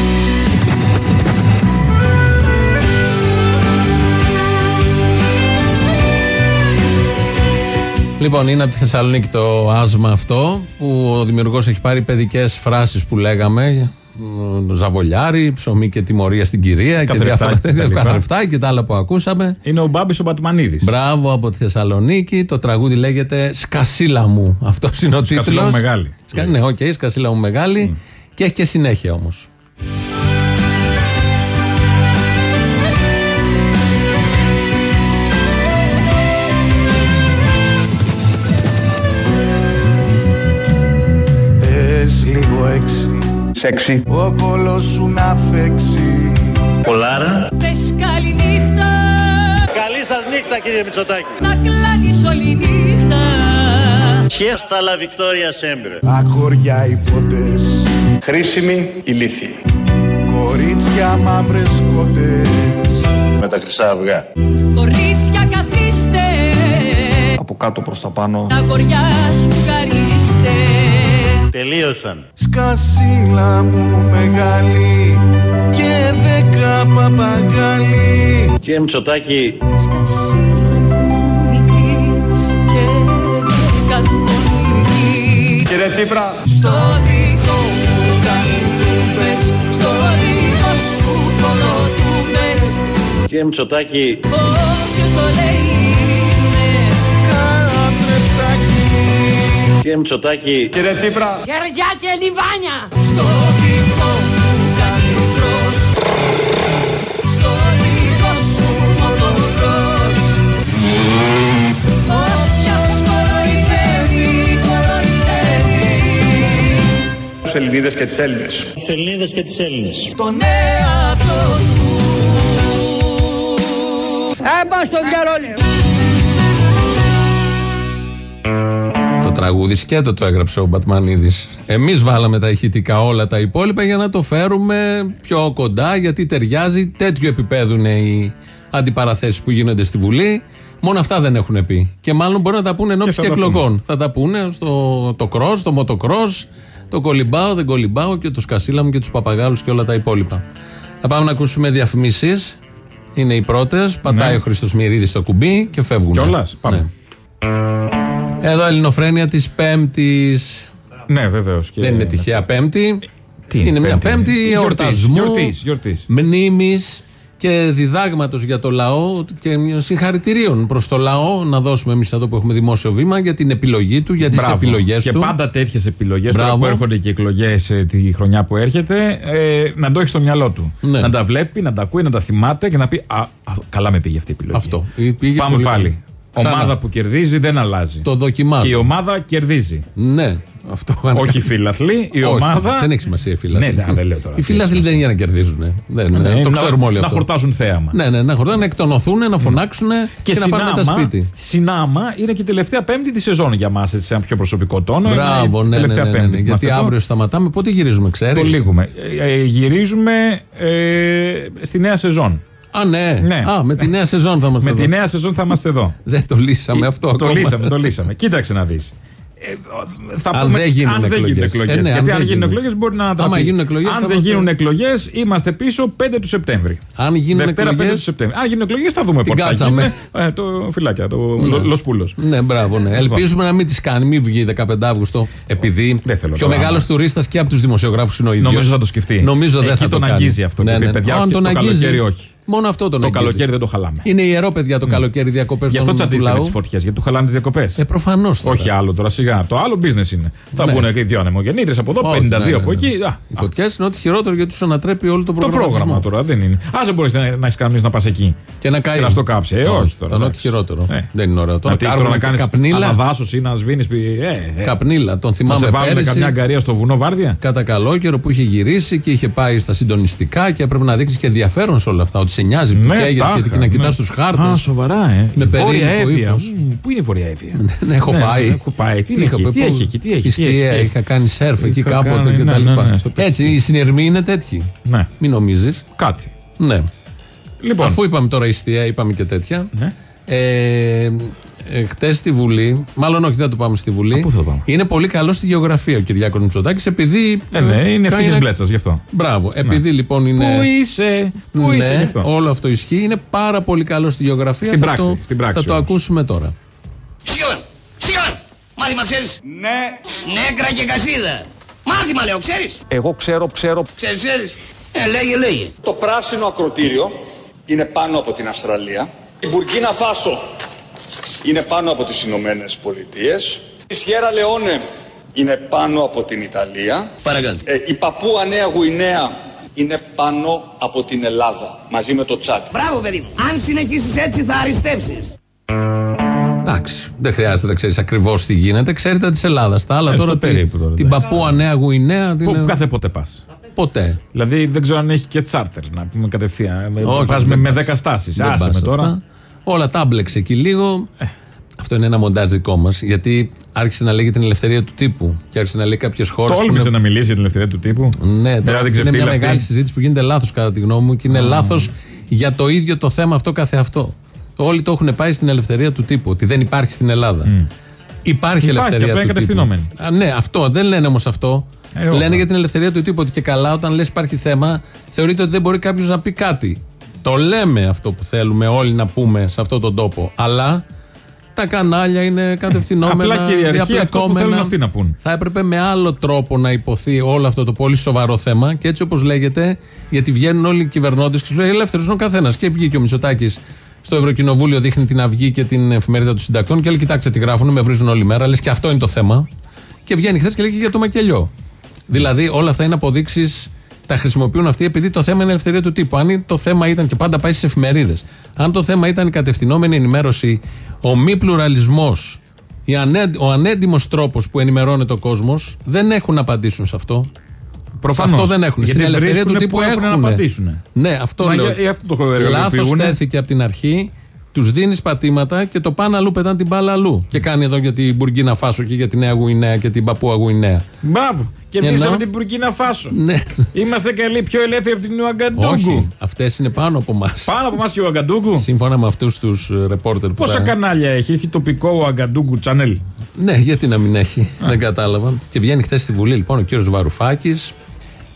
Λοιπόν, είναι από τη Θεσσαλονίκη το άσμα αυτό που ο δημιουργός έχει πάρει παιδικές φράσεις που λέγαμε. μ, Ζαβολιάρη, ψωμί και τιμωρία στην κυρία και Καθρεφτάκι διάφορα και τα τέτοια. λοιπά. Καθρεφτάκι και τα άλλα που ακούσαμε. Είναι ο Μπάμπης ο Μπατμανίδης. Μπράβο από τη Θεσσαλονίκη. Το τραγούδι λέγεται Σκασίλα μου. Αυτός είναι ο τίτλος. Σκασίλα μου μεγάλη. Ναι, οκ, Σκασίλα μου μεγάλη. Και έχει και συνέχεια όμως. Σεξι. Ο κόλος σου να φέξει Πολάρα. Πες καλή νύχτα Καλή σας νύχτα κύριε Μητσοτάκη. Να κλάνεις όλη νύχτα Χέστα λα Βικτόρια Σέμπρε. Αγόρια υπότες Χρήσιμη ηλίθιη. Κορίτσια μαύρες κότες Με τα χρυσά αυγά. Κορίτσια καθίστε Από κάτω προς τα πάνω. Τα κοριά σου χαρίστε Τελείωσαν. Σκασίλα μου μεγάλη και ένα παπαγάλι Κύριε Μητσοτάκη, Κύριε Τσίπρα. Στο δικό μου καλύπτουμες Στο δικό σου κολοτούμπες. Κύριε Μητσοτάκη, Όποιος κύριε Μητσοτάκη, Κύριε Τσίπρα. Χεριά και λιβάνια. Στο δικό μου καλύπτος Στο δικό σου μοτοκρός Όποιος κοροϊδεύει, κοροϊδεύει Τους Ελληνίδες και τις Έλληνες. τους Ελληνίδες και τις Έλληνες. Τον εαυτό του Έμπα στο διαρρόλιο. Τραγούδις σκέτο το έγραψε ο Μπατμανίδης. Εμείς βάλαμε τα ηχητικά όλα τα υπόλοιπα για να το φέρουμε πιο κοντά, γιατί ταιριάζει. Τέτοιο επίπεδου είναι οι αντιπαραθέσεις που γίνονται στη Βουλή. Μόνο αυτά δεν έχουν πει. Και μάλλον μπορεί να τα πούνε ενώπιση θα και τα εκλογών. Θα τα πούνε στο το κρός, το μοτοκρός, το κολυμπάω, δεν κολυμπάω και το σκασίλα μου και τους παπαγάλους και όλα τα υπόλοιπα. Θα πάμε να ακούσουμε διαφημίσεις. Είναι οι πρώτες. Πατάει ο Χρήστος Μυρίδης στο κουμπί και φεύγουν. Κιόλας, πάμε. Εδώ ελληνοφρένεια της Πέμπτης. Ναι, βεβαίως. Δεν είναι τυχαία Πέμπτη. Τι είναι μια Πέμπτη; Γιορτής, εορτασμού, γιορτής, γιορτής. μνήμης και διδάγματος για το λαό και συγχαρητηρίων προς το λαό να δώσουμε εμείς εδώ που έχουμε δημόσιο βήμα για την επιλογή του, για τις Μπράβο. επιλογές Και του. πάντα τέτοιες επιλογές τώρα Μπράβο. που έρχονται και εκλογές τη χρονιά που έρχεται, ε, να το έχει στο μυαλό του. Ναι. Να τα βλέπει, να τα ακούει, να τα θυμάται και να πει Α, α, καλά με πήγε αυτή η επιλογή. Αυτό. Ε, πήγε Πάμε πολύ πάλι. Καλά. Ξανά. Ομάδα που κερδίζει δεν αλλάζει. Το δοκιμάζω. Και η ομάδα κερδίζει. Ναι, αυτό Όχι οι φίλαθλοι, η Όχι, ομάδα. Δεν έχει σημασία οι φίλαθλοι. Ναι, ναι, δεν λέω τώρα. Οι φίλαθλοι δεν είναι για να κερδίζουν. Δεν, Ναι, το να- ξέρουμε όλοι να αυτό. χορτάζουν θέαμα. Ναι, ναι, να χορτάζουν, να εκτονωθούν, να φωνάξουν και, να πάνε μετά σπίτι. συνάμα είναι και η τελευταία πέμπτη τη σεζόν για μας, σε ένα πιο προσωπικό τόνο. Μπράβο, είναι η ναι, ναι, τελευταία ναι, ναι, πέμπτη. ναι, Είμαστε Γιατί εδώ. αύριο σταματάμε. Πότε γυρίζουμε, ξέρεις; Το λίγουμε. Ε, ε, γυρίζουμε ε, στη νέα σεζόν. Α, ναι. Ναι. Α, με τη νέα σεζόν θα είμαστε Με εδώ. τη νέα σεζόν θα είμαστε εδώ. Δεν το λύσαμε αυτό το ακόμα. λύσαμε, το λύσαμε. Κοίταξε να δεις. θα Αν δεν γίνουν αν δεν γίνουν εκλογές. εκλογές. Ε, ναι, αν Γιατί δεν αν γίνουν γίνουν. εκλογές μπορεί να ανατραπεί. Άμα γίνουν εκλογές, Αν θα δεν είμαστε- γίνουν εκλογές, είμαστε πίσω 5 του Σεπτέμβρη. Αν γίνουν Δευτέρα 5 εκλογές- του Σεπτέμβρη. Αν γίνουν εκλογές, θα δούμε Την πότε θα κάτσαμε. γίνει. Ε, το φυλάκια, το Ναι. Λοσπούλο. Ναι, μπράβο, ναι. Ελπίζουμε να μην τις κάνει, μην βγει 15 Αύγουστο. Επειδή Δεν θέλω πιο τώρα, μεγάλος άμα. τουρίστας και από τους δημοσιογράφους είναι ο ίδιος. Νομίζω θα το σκεφτεί. Νομίζω δεν Εκεί θα το τον κάνει. αγγίζει αυτό. Ναι, που ναι. είπε, παιδιά, Αν όχι, τον το αγγίζει, καλοκαίρι όχι. Μόνο αυτό τον Το αγγίζει. καλοκαίρι δεν το χαλάμε. Είναι ιερό, παιδιά, το καλοκαίρι διακοπές Γι' αυτό τσαντίστε με τις φωτιές, γιατί του χαλάνε τις διακοπές. Ε, προφανώς. Όχι άλλο τώρα, σιγά. Το άλλο business είναι. Θα Ναι. βγουν και οι δύο ανεμογεννήτρε από εδώ, 52 από εκεί. Α, Οι φωτιές είναι ό,τι χειρότερο γιατί τους ανατρέπει όλο το Το πρόγραμμα. πρόγραμμα τώρα δεν είναι. Α, δεν μπορείς να, να έχεις κανείς να πας εκεί. Και να καεί. Και να στο κάψει. Ε, όχι τώρα. Το είναι ό,τι εντάξει. χειρότερο. Ε. Δεν είναι ωραίο. Τώρα Να τύχει τώρα κάρβουνα να και κάνεις καπνίλα. αναδάσωση ή να σβήνεις. Ε, ε. Καπνίλα, τον Να θυμάμαι σε βάλουν πέρυσι. καμιά αγκαρία στο βουνό βάρδια; Κατά καλό καιρό που είχε γυρίσει και είχε πάει στα συντονιστικά και έπρεπε να δείξει και ενδιαφέρον σε όλα αυτά. Ότι σε νοιάζει που Ναι, καίγεται τάχα, και να ναι. κοιτάς τους χάρτες. Α, σοβαρά, ε. Με Η Βόρεια περίεργο Εύβοια. ύφος. Μμ, Πού είναι η Βόρεια Εύβοια; Ναι, έχω Ναι, πάει. ναι, έχω πάει. Τι, είναι είχα εκεί, πει, τι πού- έχει εκεί, τι έχει. τι έχει, Ιστιαία, τι έχει. είχα κάνει σερφ εκεί Είχα κάποτε κάνει, και ναι, τα ναι, λοιπά. ναι, στο Έτσι, οι συνειρμοί είναι τέτοιοι. Ναι. Μην νομίζεις. Κάτι. Ναι. Λοιπόν. Αφού είπαμε τώρα ιστιαία, είπαμε και τέτοια. Ναι. Ε, ε, Χτες στη Βουλή, μάλλον όχι, δεν το πάμε στη Βουλή. πού θα το πάμε; Είναι πολύ καλό στη γεωγραφία ο Κυριάκος Μητσοτάκης, επειδή. Ε, ναι, είναι ευτυχής κάνει- μπλέτσας γι' αυτό. Μπράβο. Επειδή λοιπόν είναι. Πού είσαι, πού Ναι, είσαι γι' αυτό. Όλο αυτό ισχύει. Είναι πάρα πολύ καλό στη γεωγραφία. Στην θα πράξη, το, στην πράξη θα το όμως. ακούσουμε τώρα. Σιγόν, σιγόν. Μάθημα ξέρεις; Ναι. Νέκρα και κασίδα. Μάθημα λέω, ξέρεις; Εγώ ξέρω, ξέρω. Ξέρεις, ξέρεις; Ε, λέγε, λέγε. Το πράσινο ακροτήριο είναι πάνω από την Αυστραλία. Η Μπουρκίνα Φάσο είναι πάνω από τις Ηνωμένες Πολιτείες. Η Σιέρα Λεόνε είναι πάνω από την Ιταλία. Παρακάτω. Ε, η Παππούα Νέα Γουινέα είναι πάνω από την Ελλάδα μαζί με το Τσάτ. Μπράβο, παιδί μου. Αν συνεχίσεις έτσι θα αριστεύσεις. Εντάξει, δεν χρειάζεται να ξέρεις ακριβώς τι γίνεται. Ξέρετε της Ελλάδας. Τα άλλα Ε, τώρα. στο τι- περίπου τώρα, την εντάξει. Παππούα Νέα Γουινέα. την- Πού- Κάθε πότε πας. Ποτέ. Δηλαδή δεν ξέρω αν έχει και τσάρτερ να πούμε κατευθείαν. Όχι, Πα δεν με, με πας. 10 στάσεις. Δεν Άσε πας με τώρα. αυτά. Όλα τα μπλέξε εκεί λίγο. Αυτό είναι ένα μοντάζ δικό μας. Γιατί άρχισε να λέγει την ελευθερία του τύπου. Και άρχισε να λέει κάποιες χώρες. Τόλμησε να μιλήσει για την ελευθερία του τύπου. Ναι, Μετά τώρα την είναι ξεφτύλα μια αυτή. μεγάλη συζήτηση που γίνεται λάθος κατά τη γνώμη μου και είναι λάθος για το ίδιο το θέμα αυτό καθεαυτό. Όλοι το έχουν πάει στην ελευθερία του τύπου, ότι δεν υπάρχει στην Ελλάδα. Υπάρχει, Υπάρχει, ελευθερία απλά του είναι τύπου. κατευθυνόμενη. Α, ναι, αυτό. Δεν λένε όμως αυτό. Ε, όχι. Λένε για την ελευθερία του τύπου ότι και καλά, όταν λες υπάρχει θέμα, θεωρείται ότι δεν μπορεί κάποιος να πει κάτι. Το λέμε αυτό που θέλουμε όλοι να πούμε σε αυτόν τον τόπο. Αλλά τα κανάλια είναι κατευθυνόμενα, Απλά κυριαρχεί αυτό που διαπλεκόμενα. θέλουν αυτοί να πούν. Θα έπρεπε με άλλο τρόπο να υποθεί όλο αυτό το πολύ σοβαρό θέμα και έτσι όπως λέγεται, γιατί βγαίνουν όλοι οι κυβερνώντες και σου λέει ελεύθερος είναι ο καθένας. Και βγήκε ο Μητσοτάκης στο Ευρωκοινοβούλιο, δείχνει την Αυγή και την εφημερίδα των συντακτών και λέει: Κοιτάξτε τι γράφουν, με βρίζουν όλη μέρα. Λες και αυτό είναι το θέμα. Και βγαίνει χθες και λέει και για το μακελιό. Δηλαδή όλα αυτά είναι αποδείξεις. Τα χρησιμοποιούν αυτοί επειδή το θέμα είναι η ελευθερία του τύπου. Αν το θέμα ήταν και πάντα πάει στις εφημερίδες. Αν το θέμα ήταν η κατευθυνόμενη ενημέρωση, ο μη πλουραλισμός, ο ανέντιμος τρόπος που ενημερώνεται ο κόσμος, δεν έχουν να απαντήσουν σε αυτό. Προφανώς. Σε αυτό δεν έχουν. Γιατί Στην ελευθερία του βρίσκουνε τύπου που έχουν να έχουνε. απαντήσουν. Ναι, αυτό Μα λέω. για- για αυτό το Λάθος εργαλειοποιούνε. τέθηκε από την αρχή. Τους δίνεις πατήματα και το πάνε αλλού, πετάνε την μπάλα αλλού. Και κάνει εδώ για την Μπουργκίνα Φάσο και για την Νέα Γουινέα και την Παππούα Γουινέα. Μπράβο. Κερδίσαμε Ενώ- την Μπουρκίνα Φάσο. Ναι. Είμαστε καλοί, πιο ελεύθεροι από την Ουαγκαντούγκου. Όχι, αυτές είναι πάνω από εμά. Πάνω από εμά και ο Ουαγκαντούγκου. Σύμφωνα με αυτούς τους ρεπόρτερ που. Πόσα τα- κανάλια έχει, έχει τοπικό Ουαγκαντούγκου channel; Ναι, γιατί να μην έχει. Δεν κατάλαβα. Και βγαίνει χθες στη Βουλή λοιπόν ο κύριος Βαρουφάκης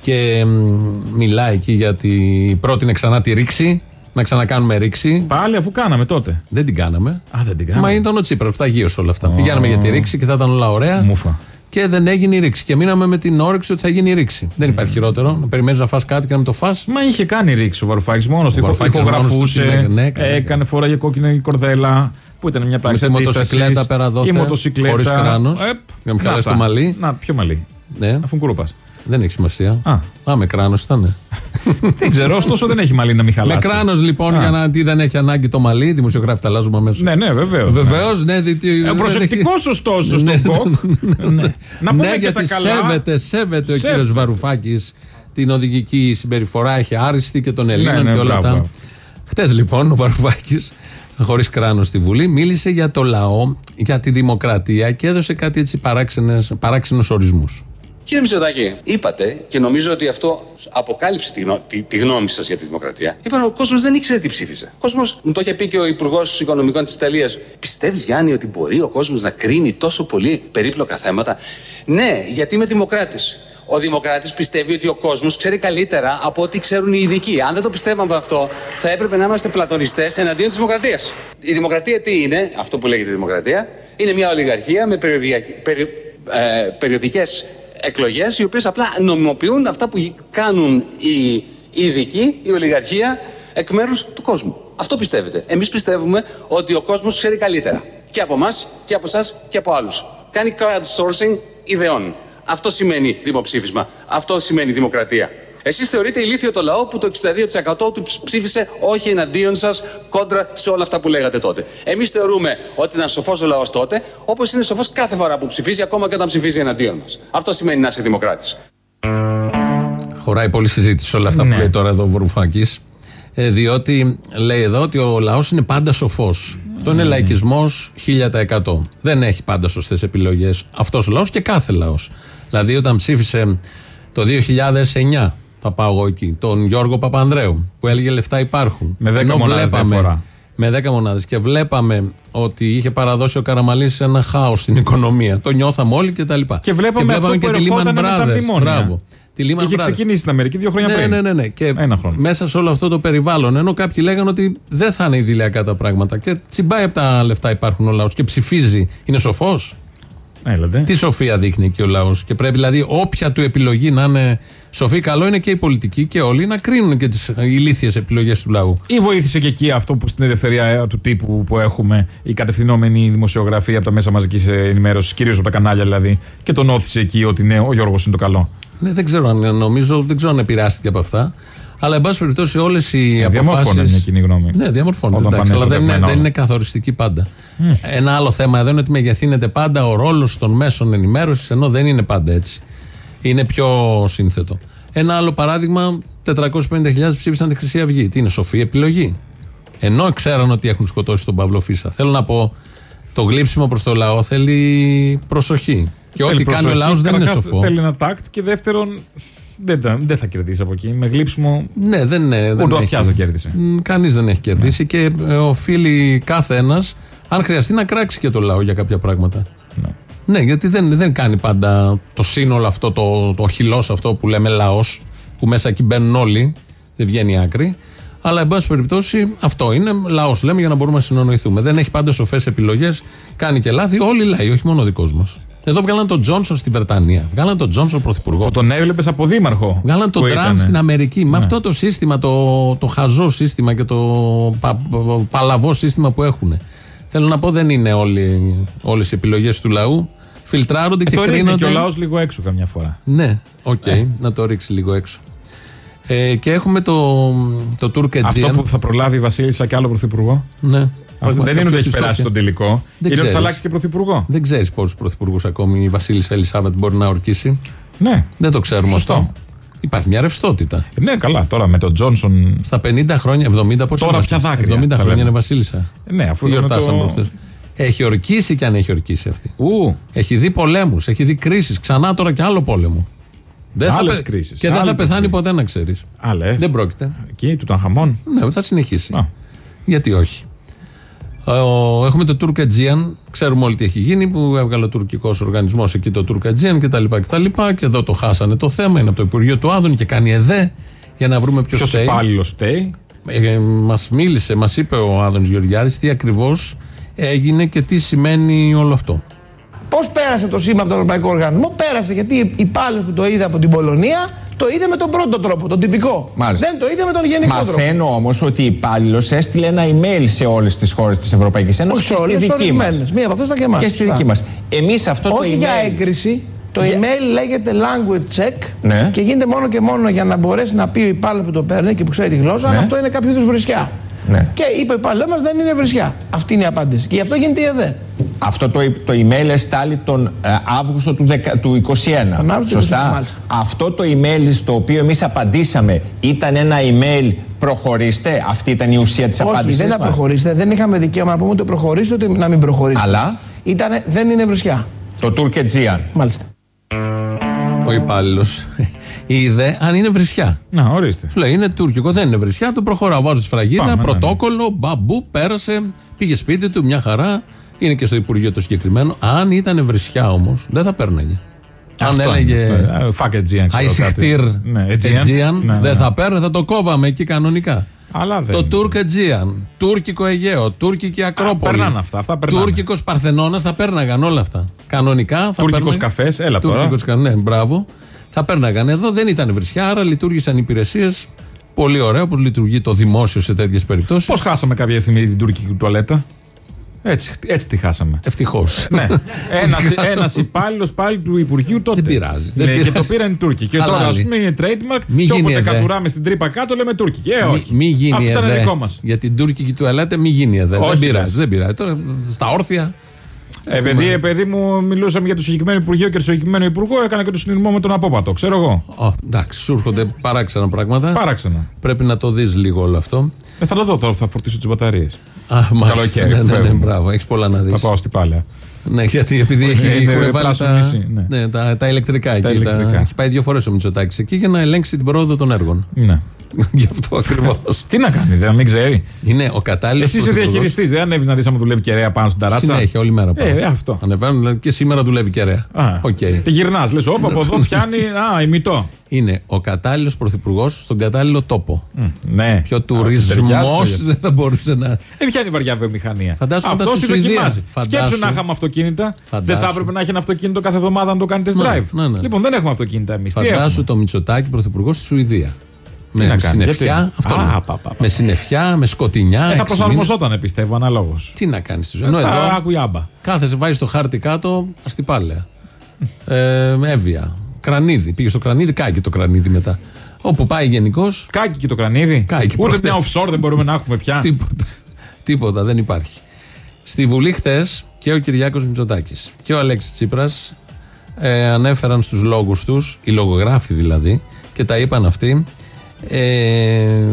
και μ, μιλάει εκεί γιατί πρότεινε ξανά τη ρήξη. Να ξανακάνουμε ρήξη. Πάλι αφού κάναμε τότε. Δεν την κάναμε. Α, δεν την κάναμε. Μα ήταν ο Τσίπρα που τα γύρωσε όλα αυτά. Πηγαίναμε για τη ρήξη και θα ήταν όλα ωραία. Μούφα. Και δεν έγινε η ρήξη. Και μείναμε με την όρεξη ότι θα γίνει η ρήξη. Δεν υπάρχει χειρότερο. Να περιμένεις να φας κάτι και να μην το φας. Μα είχε κάνει ρήξη ο Βαρουφάκης μόνος του. Βαρουφάκης μόνος του Ηχογραφούσε, τι λέγανε, ναι, έκανε, έκανε, φοράγε κόκκινη κορδέλα. Που ήταν μια Με πράξη της μοτοσυκλέτα αντίστασης. πέρα δόθε, Η μοτοσυκλέτα. χωρίς κράνος, Επ, για να μην να χαλάσει τα. το μαλλί. Να, πιο μαλλί. Ναι. Αφού κούρπα. Δεν έχει σημασία. Α. Α, με κράνος ήταν. δεν ξέρω, ωστόσο δεν έχει μαλλί να μην Με χαλάσει. κράνος λοιπόν, Α. για να τι δεν έχει ανάγκη το μαλλί, οι δημοσιογράφοι τα αλλάζουμε αμέσως. Ναι, ναι, βεβαίως. Βεβαίως, ναι. δι- τι- δεν Προσεκτικός έχει- ωστόσο Ναι, στον κοκ. Ναι. Να πούμε ναι, και γιατί τα καλά. σέβεται, σέβεται ο Σέβεται. κύριο Βαρουφάκης την οδηγική συμπεριφορά, έχει άριστη και των Ελλήνων Ναι, ναι, και όλα μπράβο, αυτά. μπράβο. Χτες λοιπόν ο Βαρουφάκης, χωρίς κράνος στη Βουλή, μίλησε για το λαό, για τη δημοκρατία και έδωσε κάτι έτσι παράξενους ορισμούς. Κύριε Μητσοτάκη, είπατε και νομίζω ότι αυτό αποκάλυψε τη, γνω- τη, τη γνώμη σας για τη δημοκρατία. Είπατε ο κόσμος δεν ήξερε τι ψήφισε. Ο κόσμος, μου το είχε πει και ο Υπουργός Οικονομικών της Ιταλίας. Πιστεύεις, Γιάννη, ότι μπορεί ο κόσμος να κρίνει τόσο πολύ περίπλοκα θέματα; Ναι, γιατί είμαι δημοκράτης. Ο δημοκράτης πιστεύει ότι ο κόσμος ξέρει καλύτερα από ό,τι ξέρουν οι ειδικοί. Αν δεν το πιστεύαμε αυτό, θα έπρεπε να είμαστε πλατωνιστές εναντίον της δημοκρατίας. Η δημοκρατία τι είναι, αυτό που λέγεται δημοκρατία, είναι μια ολιγαρχία με περιοδιακ- περι, ε, περιοδικές εκλογές οι οποίες απλά νομιμοποιούν αυτά που γι- κάνουν οι ειδικοί, η ολιγαρχία εκ μέρους του κόσμου. Αυτό πιστεύετε. Εμείς πιστεύουμε ότι ο κόσμος ξέρει καλύτερα. Και από εμάς και από εσάς και από άλλους. Κάνει crowdsourcing ιδεών. Αυτό σημαίνει δημοψήφισμα. Αυτό σημαίνει δημοκρατία. Εσείς θεωρείτε ηλίθιο το λαό που το 62% του ψ- ψήφισε όχι εναντίον σας κόντρα σε όλα αυτά που λέγατε τότε. Εμείς θεωρούμε ότι ήταν σοφός ο λαός τότε, όπως είναι σοφός κάθε φορά που ψηφίζει, ακόμα και όταν ψηφίζει εναντίον μας. Αυτό σημαίνει να είσαι δημοκράτης. Χωράει πολλή συζήτηση σε όλα αυτά Ναι. που λέει τώρα εδώ ο Βαρουφάκη. Ε, διότι λέει εδώ ότι ο λαός είναι πάντα σοφός. Αυτό Ναι. είναι λαϊκισμός 1000%. Δεν έχει πάντα σωστές επιλογές αυτός ο λαός και κάθε λαός. Δηλαδή, όταν ψήφισε το 2009, θα πάω εγώ εκεί, τον Γιώργο Παπανδρέου, που έλεγε λεφτά υπάρχουν. Με 10 Ενώ μονάδες βλέπαμε- διαφορά. Με 10 μονάδες. Και βλέπαμε ότι είχε παραδώσει ο Καραμαλής ένα χάος στην οικονομία. Το νιώθαμε όλοι κτλ. Και, Και βλέπαμε αυτό που και τη Lehman ερχόταν με τα Brothers. μνημόνια. Μπράβο. Τη Lehman Είχε Brothers. ξεκινήσει στην Αμερική δύο χρόνια ναι, πριν. Ναι, ναι, ναι. Και Ένα χρόνο. μέσα σε όλο αυτό το περιβάλλον, ενώ κάποιοι λέγανε ότι δεν θα είναι ιδηλιακά τα πράγματα και τσιμπάει από τα λεφτά υπάρχουν ο λαός και ψηφίζει. Είναι σοφός; Έλατε. Τι σοφία δείχνει εκεί ο λαός; Και πρέπει δηλαδή όποια του επιλογή να είναι σοφή, καλό είναι και οι πολιτικοί και όλοι να κρίνουν και τις ηλίθιες επιλογές του λαού. Ή βοήθησε και εκεί αυτό που στην ελευθερία ε, του τύπου που έχουμε, η κατευθυνόμενη δημοσιογραφία από τα μέσα μαζικής ενημέρωσης, κυρίως από τα κανάλια δηλαδή, και τον όθησε εκεί ότι ναι, ο Γιώργος είναι το καλό. Ναι, δεν ξέρω αν νομίζω, δεν ξέρω αν επηρεάστηκε από αυτά. Αλλά εν πάση περιπτώσει όλες οι Ε, αποφάσει. διαμορφώνει μια κοινή γνώμη. Ναι, διαμορφώνεται. Όταν εντάξει, πάνε αλλά δεν είναι, εσωτερισμένα δεν όλα. είναι καθοριστική πάντα. Ένα άλλο θέμα εδώ είναι ότι μεγεθύνεται πάντα ο ρόλος των μέσων ενημέρωσης, ενώ δεν είναι πάντα έτσι. Είναι πιο σύνθετο. Ένα άλλο παράδειγμα, 450.000 ψήφισαν τη Χρυσή Αυγή. Τι είναι, σοφή επιλογή; Ενώ ξέραν ότι έχουν σκοτώσει τον Παύλο Φίσα. Θέλω να πω, το γλύψιμο προς το λαό θέλει προσοχή. Και Θέλει ό,τι κάνει ο προσοχή. λαός δεν είναι Καταρχάς, σοφό. Θέλει ένα τάκτ και δεύτερον, δεν, τα- δεν θα κερδίσει από εκεί. Με γλύψιμο. Ναι, δεν είναι. Ούτε ο Αυτιάς δεν κέρδισε. Κανείς δεν έχει κερδίσει και ε, οφείλει κάθε ένας, αν χρειαστεί, να κράξει και το λαό για κάποια πράγματα. Ναι, γιατί δεν, δεν κάνει πάντα το σύνολο αυτό, το, το χυλός αυτό που λέμε λαός, που μέσα εκεί μπαίνουν όλοι, δεν βγαίνει άκρη. Αλλά, εν πάση περιπτώσει, αυτό είναι. Λαός λέμε για να μπορούμε να συνονοηθούμε. Δεν έχει πάντα σοφές επιλογές, κάνει και λάθη. Όλοι λέει, όχι μόνο ο δικός μας. Εδώ βγάλαν τον Τζόνσον στη Βρετανία. Βγάλαν τον Τζόνσον πρωθυπουργό. Τον έβλεπες από δήμαρχο. Βγάλαν τον που Τραμπ ήτανε. στην Αμερική. Με Ναι. αυτό το σύστημα, το, το χαζό σύστημα και το πα, πα- παλαβό σύστημα που έχουν. Θέλω να πω, δεν είναι όλοι, όλες οι επιλογές του λαού. Φιλτράρονται Ε, και το ρίχνει κρίνονται. και ο λαός λίγο έξω καμιά φορά. Ναι, οκ, Ε. να το ρίξει λίγο έξω. Ε, και έχουμε το, το Turk Αυτό Aegean. που θα προλάβει η Βασίλισσα και άλλο πρωθυπουργό; Ναι. Αυτό δεν είναι ότι έχει Ποιος περάσει το τον τελικό. Δεν είναι ότι ξέρεις. θα αλλάξει και πρωθυπουργό. Δεν ξέρεις πόσους πρωθυπουργούς ακόμη η Βασίλισσα Ελισάβετ μπορεί να ορκίσει. Ναι. Δεν το ξέρουμε Σωστό. αυτό. Υπάρχει μια ρευστότητα. Ναι, καλά, τώρα με τον Τζόνσον. Στα 50 χρόνια, 70 πόσο Τώρα είμαστε; πια δάκρυα, 70 θα χρόνια λέμε. είναι Βασίλισσα. Ναι, αφού Τι είναι γιορτάσαμε το- προχτές; Έχει ορκίσει και αν έχει ορκίσει αυτή. Ου. Έχει δει πολέμους, έχει δει κρίσεις. Ξανά τώρα και άλλο πόλεμο. Δεν θα Άλλες πε- κρίσεις, Και δεν άλλη θα πεθάνει εποχή. ποτέ να ξέρεις. Άλλες. Δεν πρόκειται. Εκεί, του Τανχαμών. Ναι, θα συνεχίσει. Γιατί όχι. Ε, ο- έχουμε το Turk Aegean, ξέρουμε όλοι τι έχει γίνει, που έβγαλε ο τουρκικός οργανισμός εκεί το Turk Aegean κτλ. κτλ. Και εδώ το χάσανε το θέμα, είναι από το Υπουργείο του Άδων και κάνει ΕΔΕ για να βρούμε ποιος Ποιος φταίει. υπάλληλος φταίει; Ε, μας μίλησε, μας είπε ο Άδωνης Γεωργιάδης τι ακριβώς έγινε και τι σημαίνει όλο αυτό. Πώς πέρασε το σήμα από τον Ευρωπαϊκό Οργανισμό, πέρασε γιατί η υπάλληλο που το είδε από την Πολωνία το είδε με τον πρώτο τρόπο, τον τυπικό. Μάλιστα. Δεν το είδε με τον γενικό τρόπο. Μαθαίνω όμως ότι η υπάλληλος έστειλε ένα email σε όλες τις χώρες της Ευρωπαϊκής Ένωσης Όχι και σε στη όλες, δική μας. ορισμένες. Μία από αυτές ήταν και εμάς. Και στη Σωστά. δική μας. Εμείς αυτό το Όχι email. για έγκριση. Το email λέγεται language check Ναι. και γίνεται μόνο και μόνο για να μπορέσει να πει ο υπάλληλος που το παίρνει και που ξέρει τη γλώσσα αν Ναι. αυτό είναι κάποιο είδους βρισιά. Ναι. Και είπε ο υπάλληλο μας δεν είναι βρισιά. Αυτή είναι η απάντηση. Και γι' αυτό γίνεται η ΕΔΕ. Αυτό το, το email εστάλει τον ε, Αύγουστο του, 10 του 21. Τον Αύγουστο του Σωστά. 21, μάλιστα. Αυτό το email στο οποίο εμείς απαντήσαμε ήταν ένα email προχωρήστε. Αυτή ήταν η ουσία της Όχι, απάντηση. δεν θα προχωρήσετε. Δεν είχαμε δικαίωμα να πούμε ούτε προχωρήσετε ούτε να μην προχωρήσετε. Αλλά; Ήτανε, δεν είναι βρισιά. το Τουρκετζίαν. Μάλιστα. Ο υπάλληλος είδε αν είναι βρισιά. Να, ορίστε. Σου λέει είναι τουρκικό, δεν είναι βρισιά, το προχωράω. Βάζω τη σφραγίδα, Πάμε, ναι, πρωτόκολλο, μπαμπού, πέρασε, πήγε σπίτι του, μια χαρά. Είναι και στο Υπουργείο το συγκεκριμένο. Αν ήταν βρισιά όμως, δεν θα πέρναγε. Αν Αυτό έλεγε. είναι, αυτό. Ε, Fuck Aegean, ξέρω Αϊσιχτήρ κάτι. Ναι, Aegean. Aegean, Ναι, ναι, δεν ναι. θα παίρνε, θα το κόβαμε εκεί κανονικά. Αλλά δεν. Το Τούρκ Aegean, τουρκικό Αιγαίο, τουρκική Ακρόπολη. περνάνε αυτά, αυτά περνάνε. Τούρκικος Παρθενώνας θα πέρναγαν όλα αυτά. Κανονικά θα Τούρκικος πέρναγαν- καφές, έλα τώρα. Τούρκικος κα- ναι, μπράβο. Θα πέρναγαν εδώ, δεν ήταν βρισιά, άρα λειτουργήσαν υπηρεσίες. Πολύ ωραίο όπω λειτουργεί το δημόσιο σε τέτοιες περιπτώσεις. Πώς χάσαμε κάποια στιγμή την τουρκική τουαλέτα; Έτσι, έτσι τη χάσαμε. Ευτυχώς. ναι. Ένας, ένας υπάλληλος πάλι του Υπουργείου τότε. Δεν πειράζει. δεν Ναι, και πειράζει. το πήραν οι Τούρκοι. Και Χαλάλι. τώρα, ας πούμε, είναι trademark. Μη και γίνει όποτε εδέ. κατουράμε στην τρύπα κάτω, λέμε Τούρκικη. Ε, Μη, όχι. μη γίνει Αυτό ήταν εδέ. δικό μας. Για την τουρκική τουαλέτα μη γίνει εδέ. Όχι, δεν πειράζει. λες. Δεν πειράζει. Τώρα στα όρθια. Ε, παιδί, ε, παιδί μου, μιλούσαμε για το συγκεκριμένο Υπουργείο και το συγκεκριμένο Υπουργό, έκανα και το συνειρμό με τον Απόπατο. Ξέρω εγώ. Ω, εντάξει, σου έρχονται παράξενα πράγματα. Παράξενα. Πρέπει να το δεις λίγο όλο αυτό. Ε, θα το δω τώρα, θα φορτίσω τις μπαταρίες. Α, μάλιστα. Καλοκαίρι, Ναι, που ναι, ναι, φεύγουμε. μπράβο. Έχεις πολλά να δεις. Θα πάω στην Αστυπάλαια. Ναι, γιατί επειδή Είναι- έχει είναι έχουν βάλει πλάσο τα, νησί, ναι. ναι, τα, τα ηλεκτρικά εκεί. Τα, ηλεκτρικά. έχει πάει δύο φορές ο Μητσοτάκης εκεί για να ελέγξει την πρόοδο των έργων. Ναι. Γι' αυτό ακριβώς. Τι να κάνει, δεν μην ξέρει. Είναι ο κατάλληλος. Εσύ είσαι διαχειριστής, δεν ανέβει να δεις αν δουλεύει κεραία πάνω στην ταράτσα; Συνέχεια, όλη μέρα. Ε, πάω. ε, αυτό. Ανεβαίνουν, δηλαδή, και σήμερα δουλεύει κεραία. Α, Οκ. Τη γυρνάς, λες, όπα από εδώ πιάνει. Α, ημιτό. Είναι ο κατάλληλος πρωθυπουργός στον κατάλληλο τόπο. Ναι. Πιο ταιριάζει, τουρισμός ταιριάζει. δεν θα μπορούσε να. Ε, ποια είναι η βαριά βιομηχανία. Φαντάσου Αυτό όταν τη στη Σουηδία. δοκιμάζει. Φαντάσου. Σκέψου να είχαμε αυτοκίνητα. Φαντάσου. Δεν θα έπρεπε να έχει ένα αυτοκίνητο κάθε εβδομάδα να το κάνει test Ναι, drive. ναι, ναι. Λοιπόν, δεν έχουμε αυτοκίνητα εμείς. Τι έχουμε; Φαντάσου το Μητσοτάκη πρωθυπουργός στη Σουηδία. Να Με κάνει, συννεφιά. γιατί; Αυτό Α, είναι. πα, πα, πα. Με συννεφιά, με σκοτεινιά. Ε, θα έξι προσαρμοζόταν, πιστεύω, αναλόγως. μήνες. Τι να κάνεις στη ζωή. Ενώ Θα εδώ άκουει άμπα. κάθεσαι, βάζεις το χάρτη κάτω, αστυπάλαια. Ε, έβεια. Κρανίδι. Πήγες στο κρανίδι, κάκι το κρανίδι μετά. Όπου πάει γενικώς. Κάκι και το κρανίδι. Κάκι, Ούτε προχτές. μια offshore δεν μπορούμε να έχουμε πια. Τίποτα. Τίποτα, δεν υπάρχει. Στη Βουλή χθες και ο Κυριάκος Μητσοτάκης και ο Αλέξης Τσίπρας ε, ανέφεραν στους λόγους τους, οι λογογράφοι δηλαδή, και τα είπαν αυτοί, ε,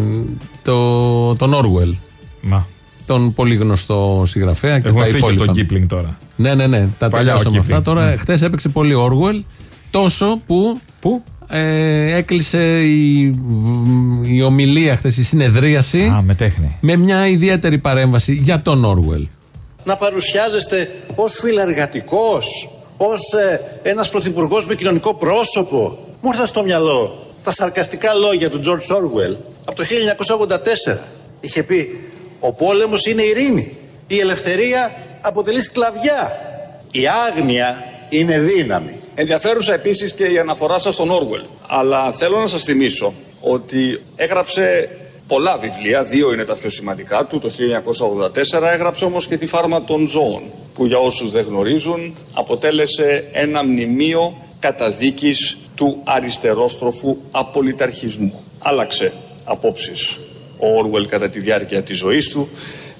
το, τον Orwell. Μα. Τον πολύ γνωστό συγγραφέα και Έχουμε τα φύγει υπόλοιπα. από τον Kipling τώρα. Ναι, ναι, ναι. Τα Παλιά ο τελειώσαμε αυτά. Kipling. Τώρα, Ναι. χθες έπαιξε πολύ Orwell, τόσο που, Πού; ε, έκλεισε η, η ομιλία χθες, η συνεδρίαση, Α, με τέχνη. με μια ιδιαίτερη παρέμβαση για τον Orwell. Να παρουσιάζεστε ως φιλεργατικός, ως ε, ένας πρωθυπουργός με κοινωνικό πρόσωπο. Μου ήρθαν στο μυαλό τα σαρκαστικά λόγια του George Orwell από το 1984. Είχε πει «Ο πόλεμος είναι ειρήνη, η ελευθερία αποτελεί σκλαβιά, η άγνοια είναι δύναμη». Ενδιαφέρουσα επίσης και η αναφορά σας στον Όργουελ. Αλλά θέλω να σας θυμίσω ότι έγραψε πολλά βιβλία, δύο είναι τα πιο σημαντικά του, το 1984 έγραψε όμως και τη φάρμα των ζώων, που για όσους δεν γνωρίζουν αποτέλεσε ένα μνημείο καταδίκης του αριστερόστροφου απολυταρχισμού. Άλλαξε απόψεις ο Όργουελ κατά τη διάρκεια της ζωής του.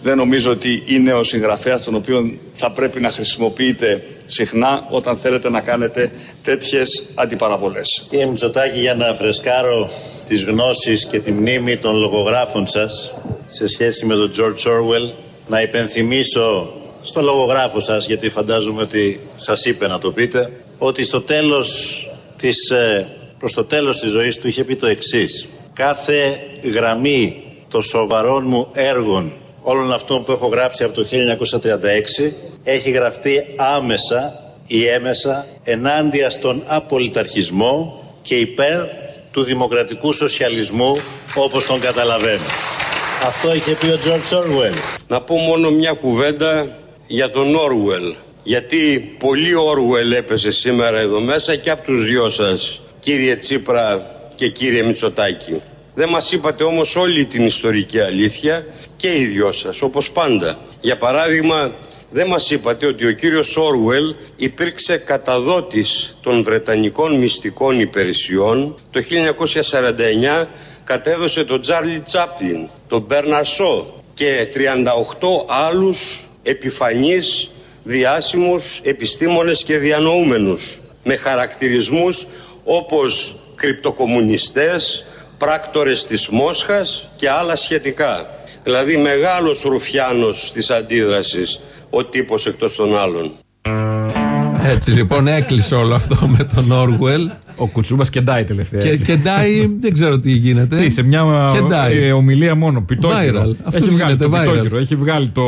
Δεν νομίζω ότι είναι ο συγγραφέας τον οποίο θα πρέπει να χρησιμοποιείτε συχνά όταν θέλετε να κάνετε τέτοιες αντιπαραβολές. Κύριε Μητσοτάκη, για να φρεσκάρω τις γνώσεις και τη μνήμη των λογογράφων σας σε σχέση με τον George Orwell, να υπενθυμίσω στο λογογράφο σας, γιατί φαντάζομαι ότι σας είπε να το πείτε, ότι στο τέλος της, ε, προς το τέλος της ζωής του είχε πει το εξής. Κάθε γραμμή των σοβαρών μου έργων όλων αυτών που έχω γράψει από το 1936 έχει γραφτεί άμεσα ή έμεσα ενάντια στον απολυταρχισμό και υπέρ του δημοκρατικού σοσιαλισμού όπως τον καταλαβαίνω. Αυτό είχε πει ο George Orwell. Να πω μόνο μια κουβέντα για τον Orwell. Γιατί πολύ Orwell έπεσε σήμερα εδώ μέσα και από τους δυο σας, κύριε Τσίπρα και κύριε Μητσοτάκη. Δεν μας είπατε όμως όλη την ιστορική αλήθεια και οι δυο σας, όπως πάντα. Για παράδειγμα, δεν μας είπατε ότι ο κύριος Όρουελ υπήρξε καταδότης των Βρετανικών μυστικών υπηρεσιών. Το 1949 κατέδωσε τον Τζάρλι Τσάπλιν, τον Μπέρναρ Σό και 38 άλλους επιφανείς διάσημους επιστήμονες και διανοούμενους με χαρακτηρισμούς όπως κρυπτοκομμουνιστές, πράκτορες της Μόσχας και άλλα σχετικά. Δηλαδή μεγάλος ρουφιάνος της αντίδρασης ο τύπος εκτός των άλλων. Έτσι λοιπόν έκλεισε όλο αυτό με τον Όργουελ. Ο Κουτσούμπας κεντάει τελευταία. Και έτσι. κεντάει, δεν ξέρω τι γίνεται. Τι, σε μια Κεντάει. ε, ομιλία μόνο. Πιτόκυρο. Viral. Αυτό Έχει βγάλει γίνεται το viral. πιτόκυρο. Έχει βγάλει το,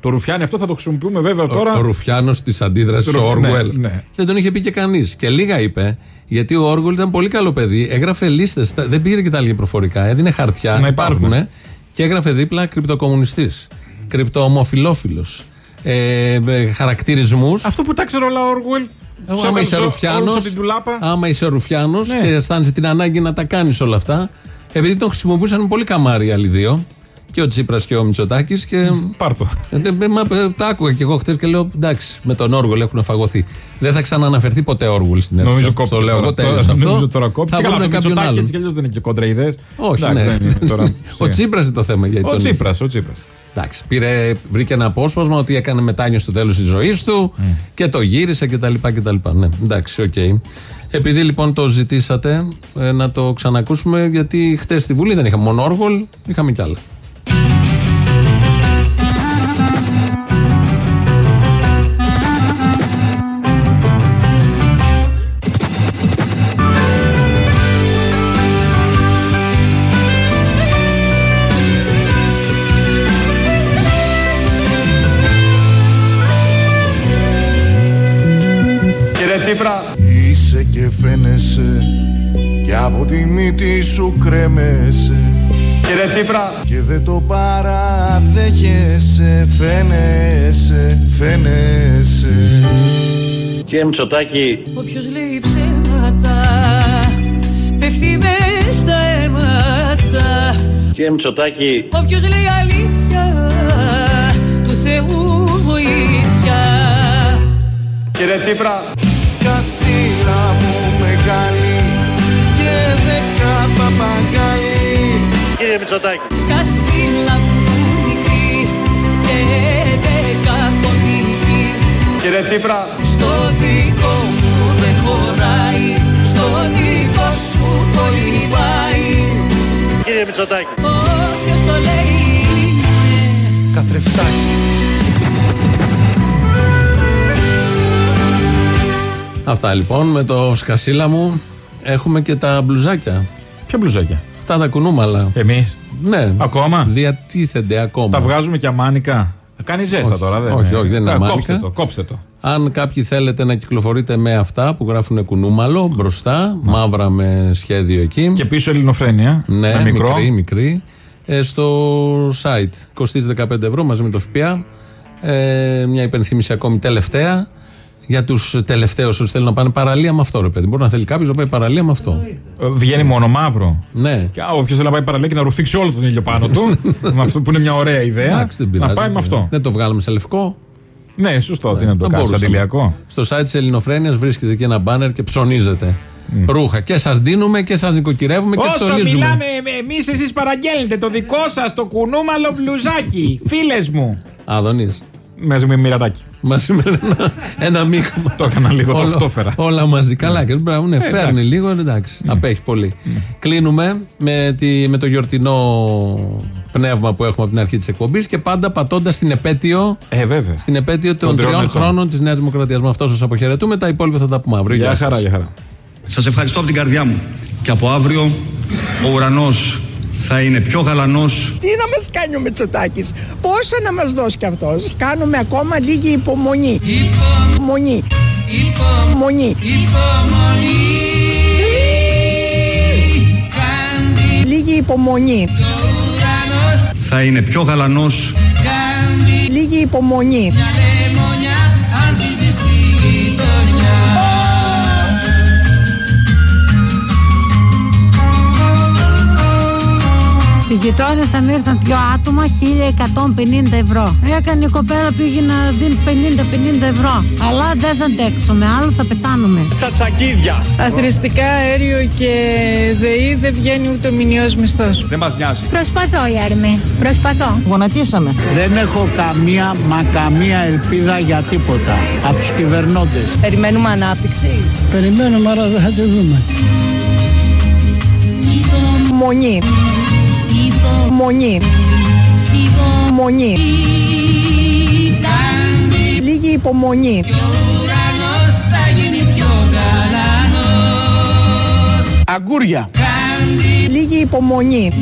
το ρουφιάνι. Αυτό θα το χρησιμοποιούμε βέβαια τώρα. Ο, ο Ρουφιάνος της αντίδρασης Το του Ρουφ- Όργουελ. ναι, ναι. Δεν τον είχε πει και κανείς. Και λίγα είπε, γιατί ο Όργουελ ήταν πολύ καλό παιδί. Έγραφε λίστες, δεν πήρε και τα λίγα προφορικά. Έδινε χαρτιά. Να υπάρχουν. υπάρχουν. και έγραφε δίπλα κρυπτοκομμουνιστής. Κρυπτοομοφιλόφιλο. Ε, Χαρακτηρισμούς. Αυτό που τα ξέρω όλα ο Όργουελ. Άμα είσαι Ρουφιάνος, από την τουλάπα. άμα είσαι Ρουφιάνος Ναι. και αισθάνεσαι την ανάγκη να τα κάνεις όλα αυτά, επειδή τον χρησιμοποιούσαν πολύ καμάρι οι άλλοι δύο, και ο Τσίπρας και ο Μητσοτάκης. Και... Πάρτο. Ε, δε- μα, ε, τα άκουγα και εγώ χτες και λέω εντάξει, με τον Όργουελ έχουν φαγωθεί. Δεν θα ξανααναφερθεί ποτέ Όργουελ στην αίθουσα. Νομίζω Το κόπηκε λέω εγώ τώρα. τέλος Τώρα- αυτό. Νομίζω τώρα κόπηκε. Θα Καλά, βρούμε το κάποιον Μητσοτάκη άλλον. έτσι κι αλλιώς δεν είναι και κόντρα ιδέες. Όχι, Εντάξει, ναι. δεν είναι τώρα. ο Τσίπρας είναι το θέμα. Γιατί Ο τον είχε. Τσίπρας, ο Τσίπρας. Εντάξει, πήρε, βρήκε ένα απόσπασμα ότι έκανε μετάνοια στο τέλος της ζωής του και το γύρισε κτλ. κτλ. Ναι, εντάξει, οκ. Επειδή λοιπόν το ζητήσατε ε, να το ξανακούσουμε, γιατί χτες στη Βουλή δεν είχαμε μόνο όργολ, είχαμε κι άλλα. Από τη μύτη σου κρέμεσαι. Κύριε Τσίπρα. και δεν το παραδέχεσαι. Φαίνεσαι, φαίνεσαι. Κύριε Μητσοτάκη, Όποιος λέει ψέματα πέφτει μες στα αίματα. Κύριε Μητσοτάκη, Όποιος λέει αλήθεια του Θεού βοήθεια. Κύριε Τσίπρα. Σκασίλα μου κύριε Μητσοτάκη, Σκασίλα μου μικρή και δέκα πονηρή Κύριε Τσίπρα. Στο δικό μου δεν χωράει Στο δικό σου κολυμπάει κύριε Μητσοτάκη. Όποιος το λέει Καθρεφτάκι Αυτά λοιπόν με το σκασίλα μου έχουμε και τα μπλουζάκια. Ποια μπλουζάκια; Αυτά τα κουνούμαλα. Εμείς; Ναι. Ακόμα; Διατίθενται ακόμα. Τα βγάζουμε και αμάνικα. Κάνει ζέστα τώρα, δεν όχι, όχι, δεν είναι Ε, αμάνικα. Κόψτε το, κόψτε το. Αν κάποιοι θέλετε να κυκλοφορείτε με αυτά που γράφουν κουνούμαλο μπροστά, μαύρα με σχέδιο εκεί. Και πίσω ελληνοφρένεια. Ναι, με μικρό. μικρή, μικρή. Ε, στο site κοστίζει 15 ευρώ μαζί με το ΦΠΑ. Ε, μια υπενθύμηση ακόμη τελευταία. Για τους τελευταίους, όσου θέλουν να πάνε παραλία με αυτό, ρε παιδί. Μπορεί να θέλει κάποιος να πάει παραλία με αυτό. Ε, Βγαίνει μόνο μαύρο. Ναι. Και όποιος θέλει να πάει παραλία και να ρουφήξει όλο τον ήλιο πάνω του, με αυτό που είναι μια ωραία ιδέα, Εντάξει, δεν να πειράζει. πάει με αυτό. Δεν το βγάλαμε σε λευκό. Ναι, σωστό. Τι να το Θα κάνεις, μπορούσαμε. αντιλιακό. Στο site της Ελληνοφρένειας βρίσκεται και ένα μπάνερ και ψωνίζετε. Ρούχα. Και σας δίνουμε και σας νοικοκυρεύουμε και Όσο στολίζουμε. μιλάμε εμείς, εσείς παραγγέλνετε το δικό σας το κουνούμαλο μπλουζάκι. Φίλες μου. Άδωνη. Μαζί με μοιρατάκι. Μαζί με ένα, ένα μείγμα. Το έκανα λίγο, το Όλα- αυτό φέρα. Όλα μαζί. Καλά, και μπράβο, ναι, Ε, φέρνει εντάξει. λίγο, εντάξει. Απέχει πολύ. Κλείνουμε με, τη, με το γιορτινό πνεύμα που έχουμε από την αρχή της εκπομπής και πάντα πατώντας στην επέτειο. Ε, βέβαια. Στην επέτειο των Των τριών τριών ετών. χρόνων της Νέας Δημοκρατίας. Με αυτό σας αποχαιρετούμε. Τα υπόλοιπα θα τα πούμε αύριο. Γεια σας. χαρά, γεια χαρά. Σας ευχαριστώ από την καρδιά μου. Και από αύριο ο ουρανός θα είναι πιο γαλανός Τι να μας κάνει ο Μητσοτάκης, πόσα να μας δώσει κι αυτός; Κάνουμε ακόμα λίγη υπομονή. Υπομονή. Υπομονή. Λίγη υπομονή. θα είναι πιο γαλανός Λίγη υπομονή. Γειτόνισσα μου ήρθαν δύο άτομα, 1150 ευρώ. Έκανε η κοπέλα πήγε να δίνει 50-50 ευρώ. Αλλά δεν θα αντέξουμε, άλλο θα πετάνουμε. Στα τσακίδια. Αθρηστικά αέριο και ΔΕΗ δεν βγαίνει ούτε ο μηνιαίος μισθός. Δεν μας νοιάζει Προσπαθώ, Ιάρμη. Προσπαθώ. Γονατίσαμε. Δεν έχω καμία μα καμία ελπίδα για τίποτα από τους κυβερνώντες. Περιμένουμε ανάπτυξη. Περιμένουμε, άρα δεν θα τη δούμε. Μονή. Μονή. Μονή. Λίγη υπομονή. Αγκούρια. Λίγη υπομονή.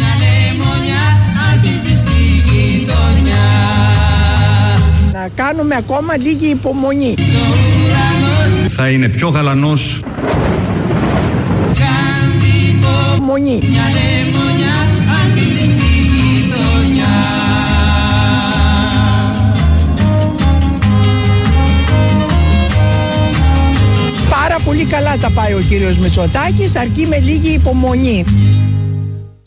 Να κάνουμε ακόμα λίγη υπομονή. θα είναι πιο γαλανός Μονή. Τα πάει ο κύριος Μητσοτάκης, αρκεί με λίγη υπομονή.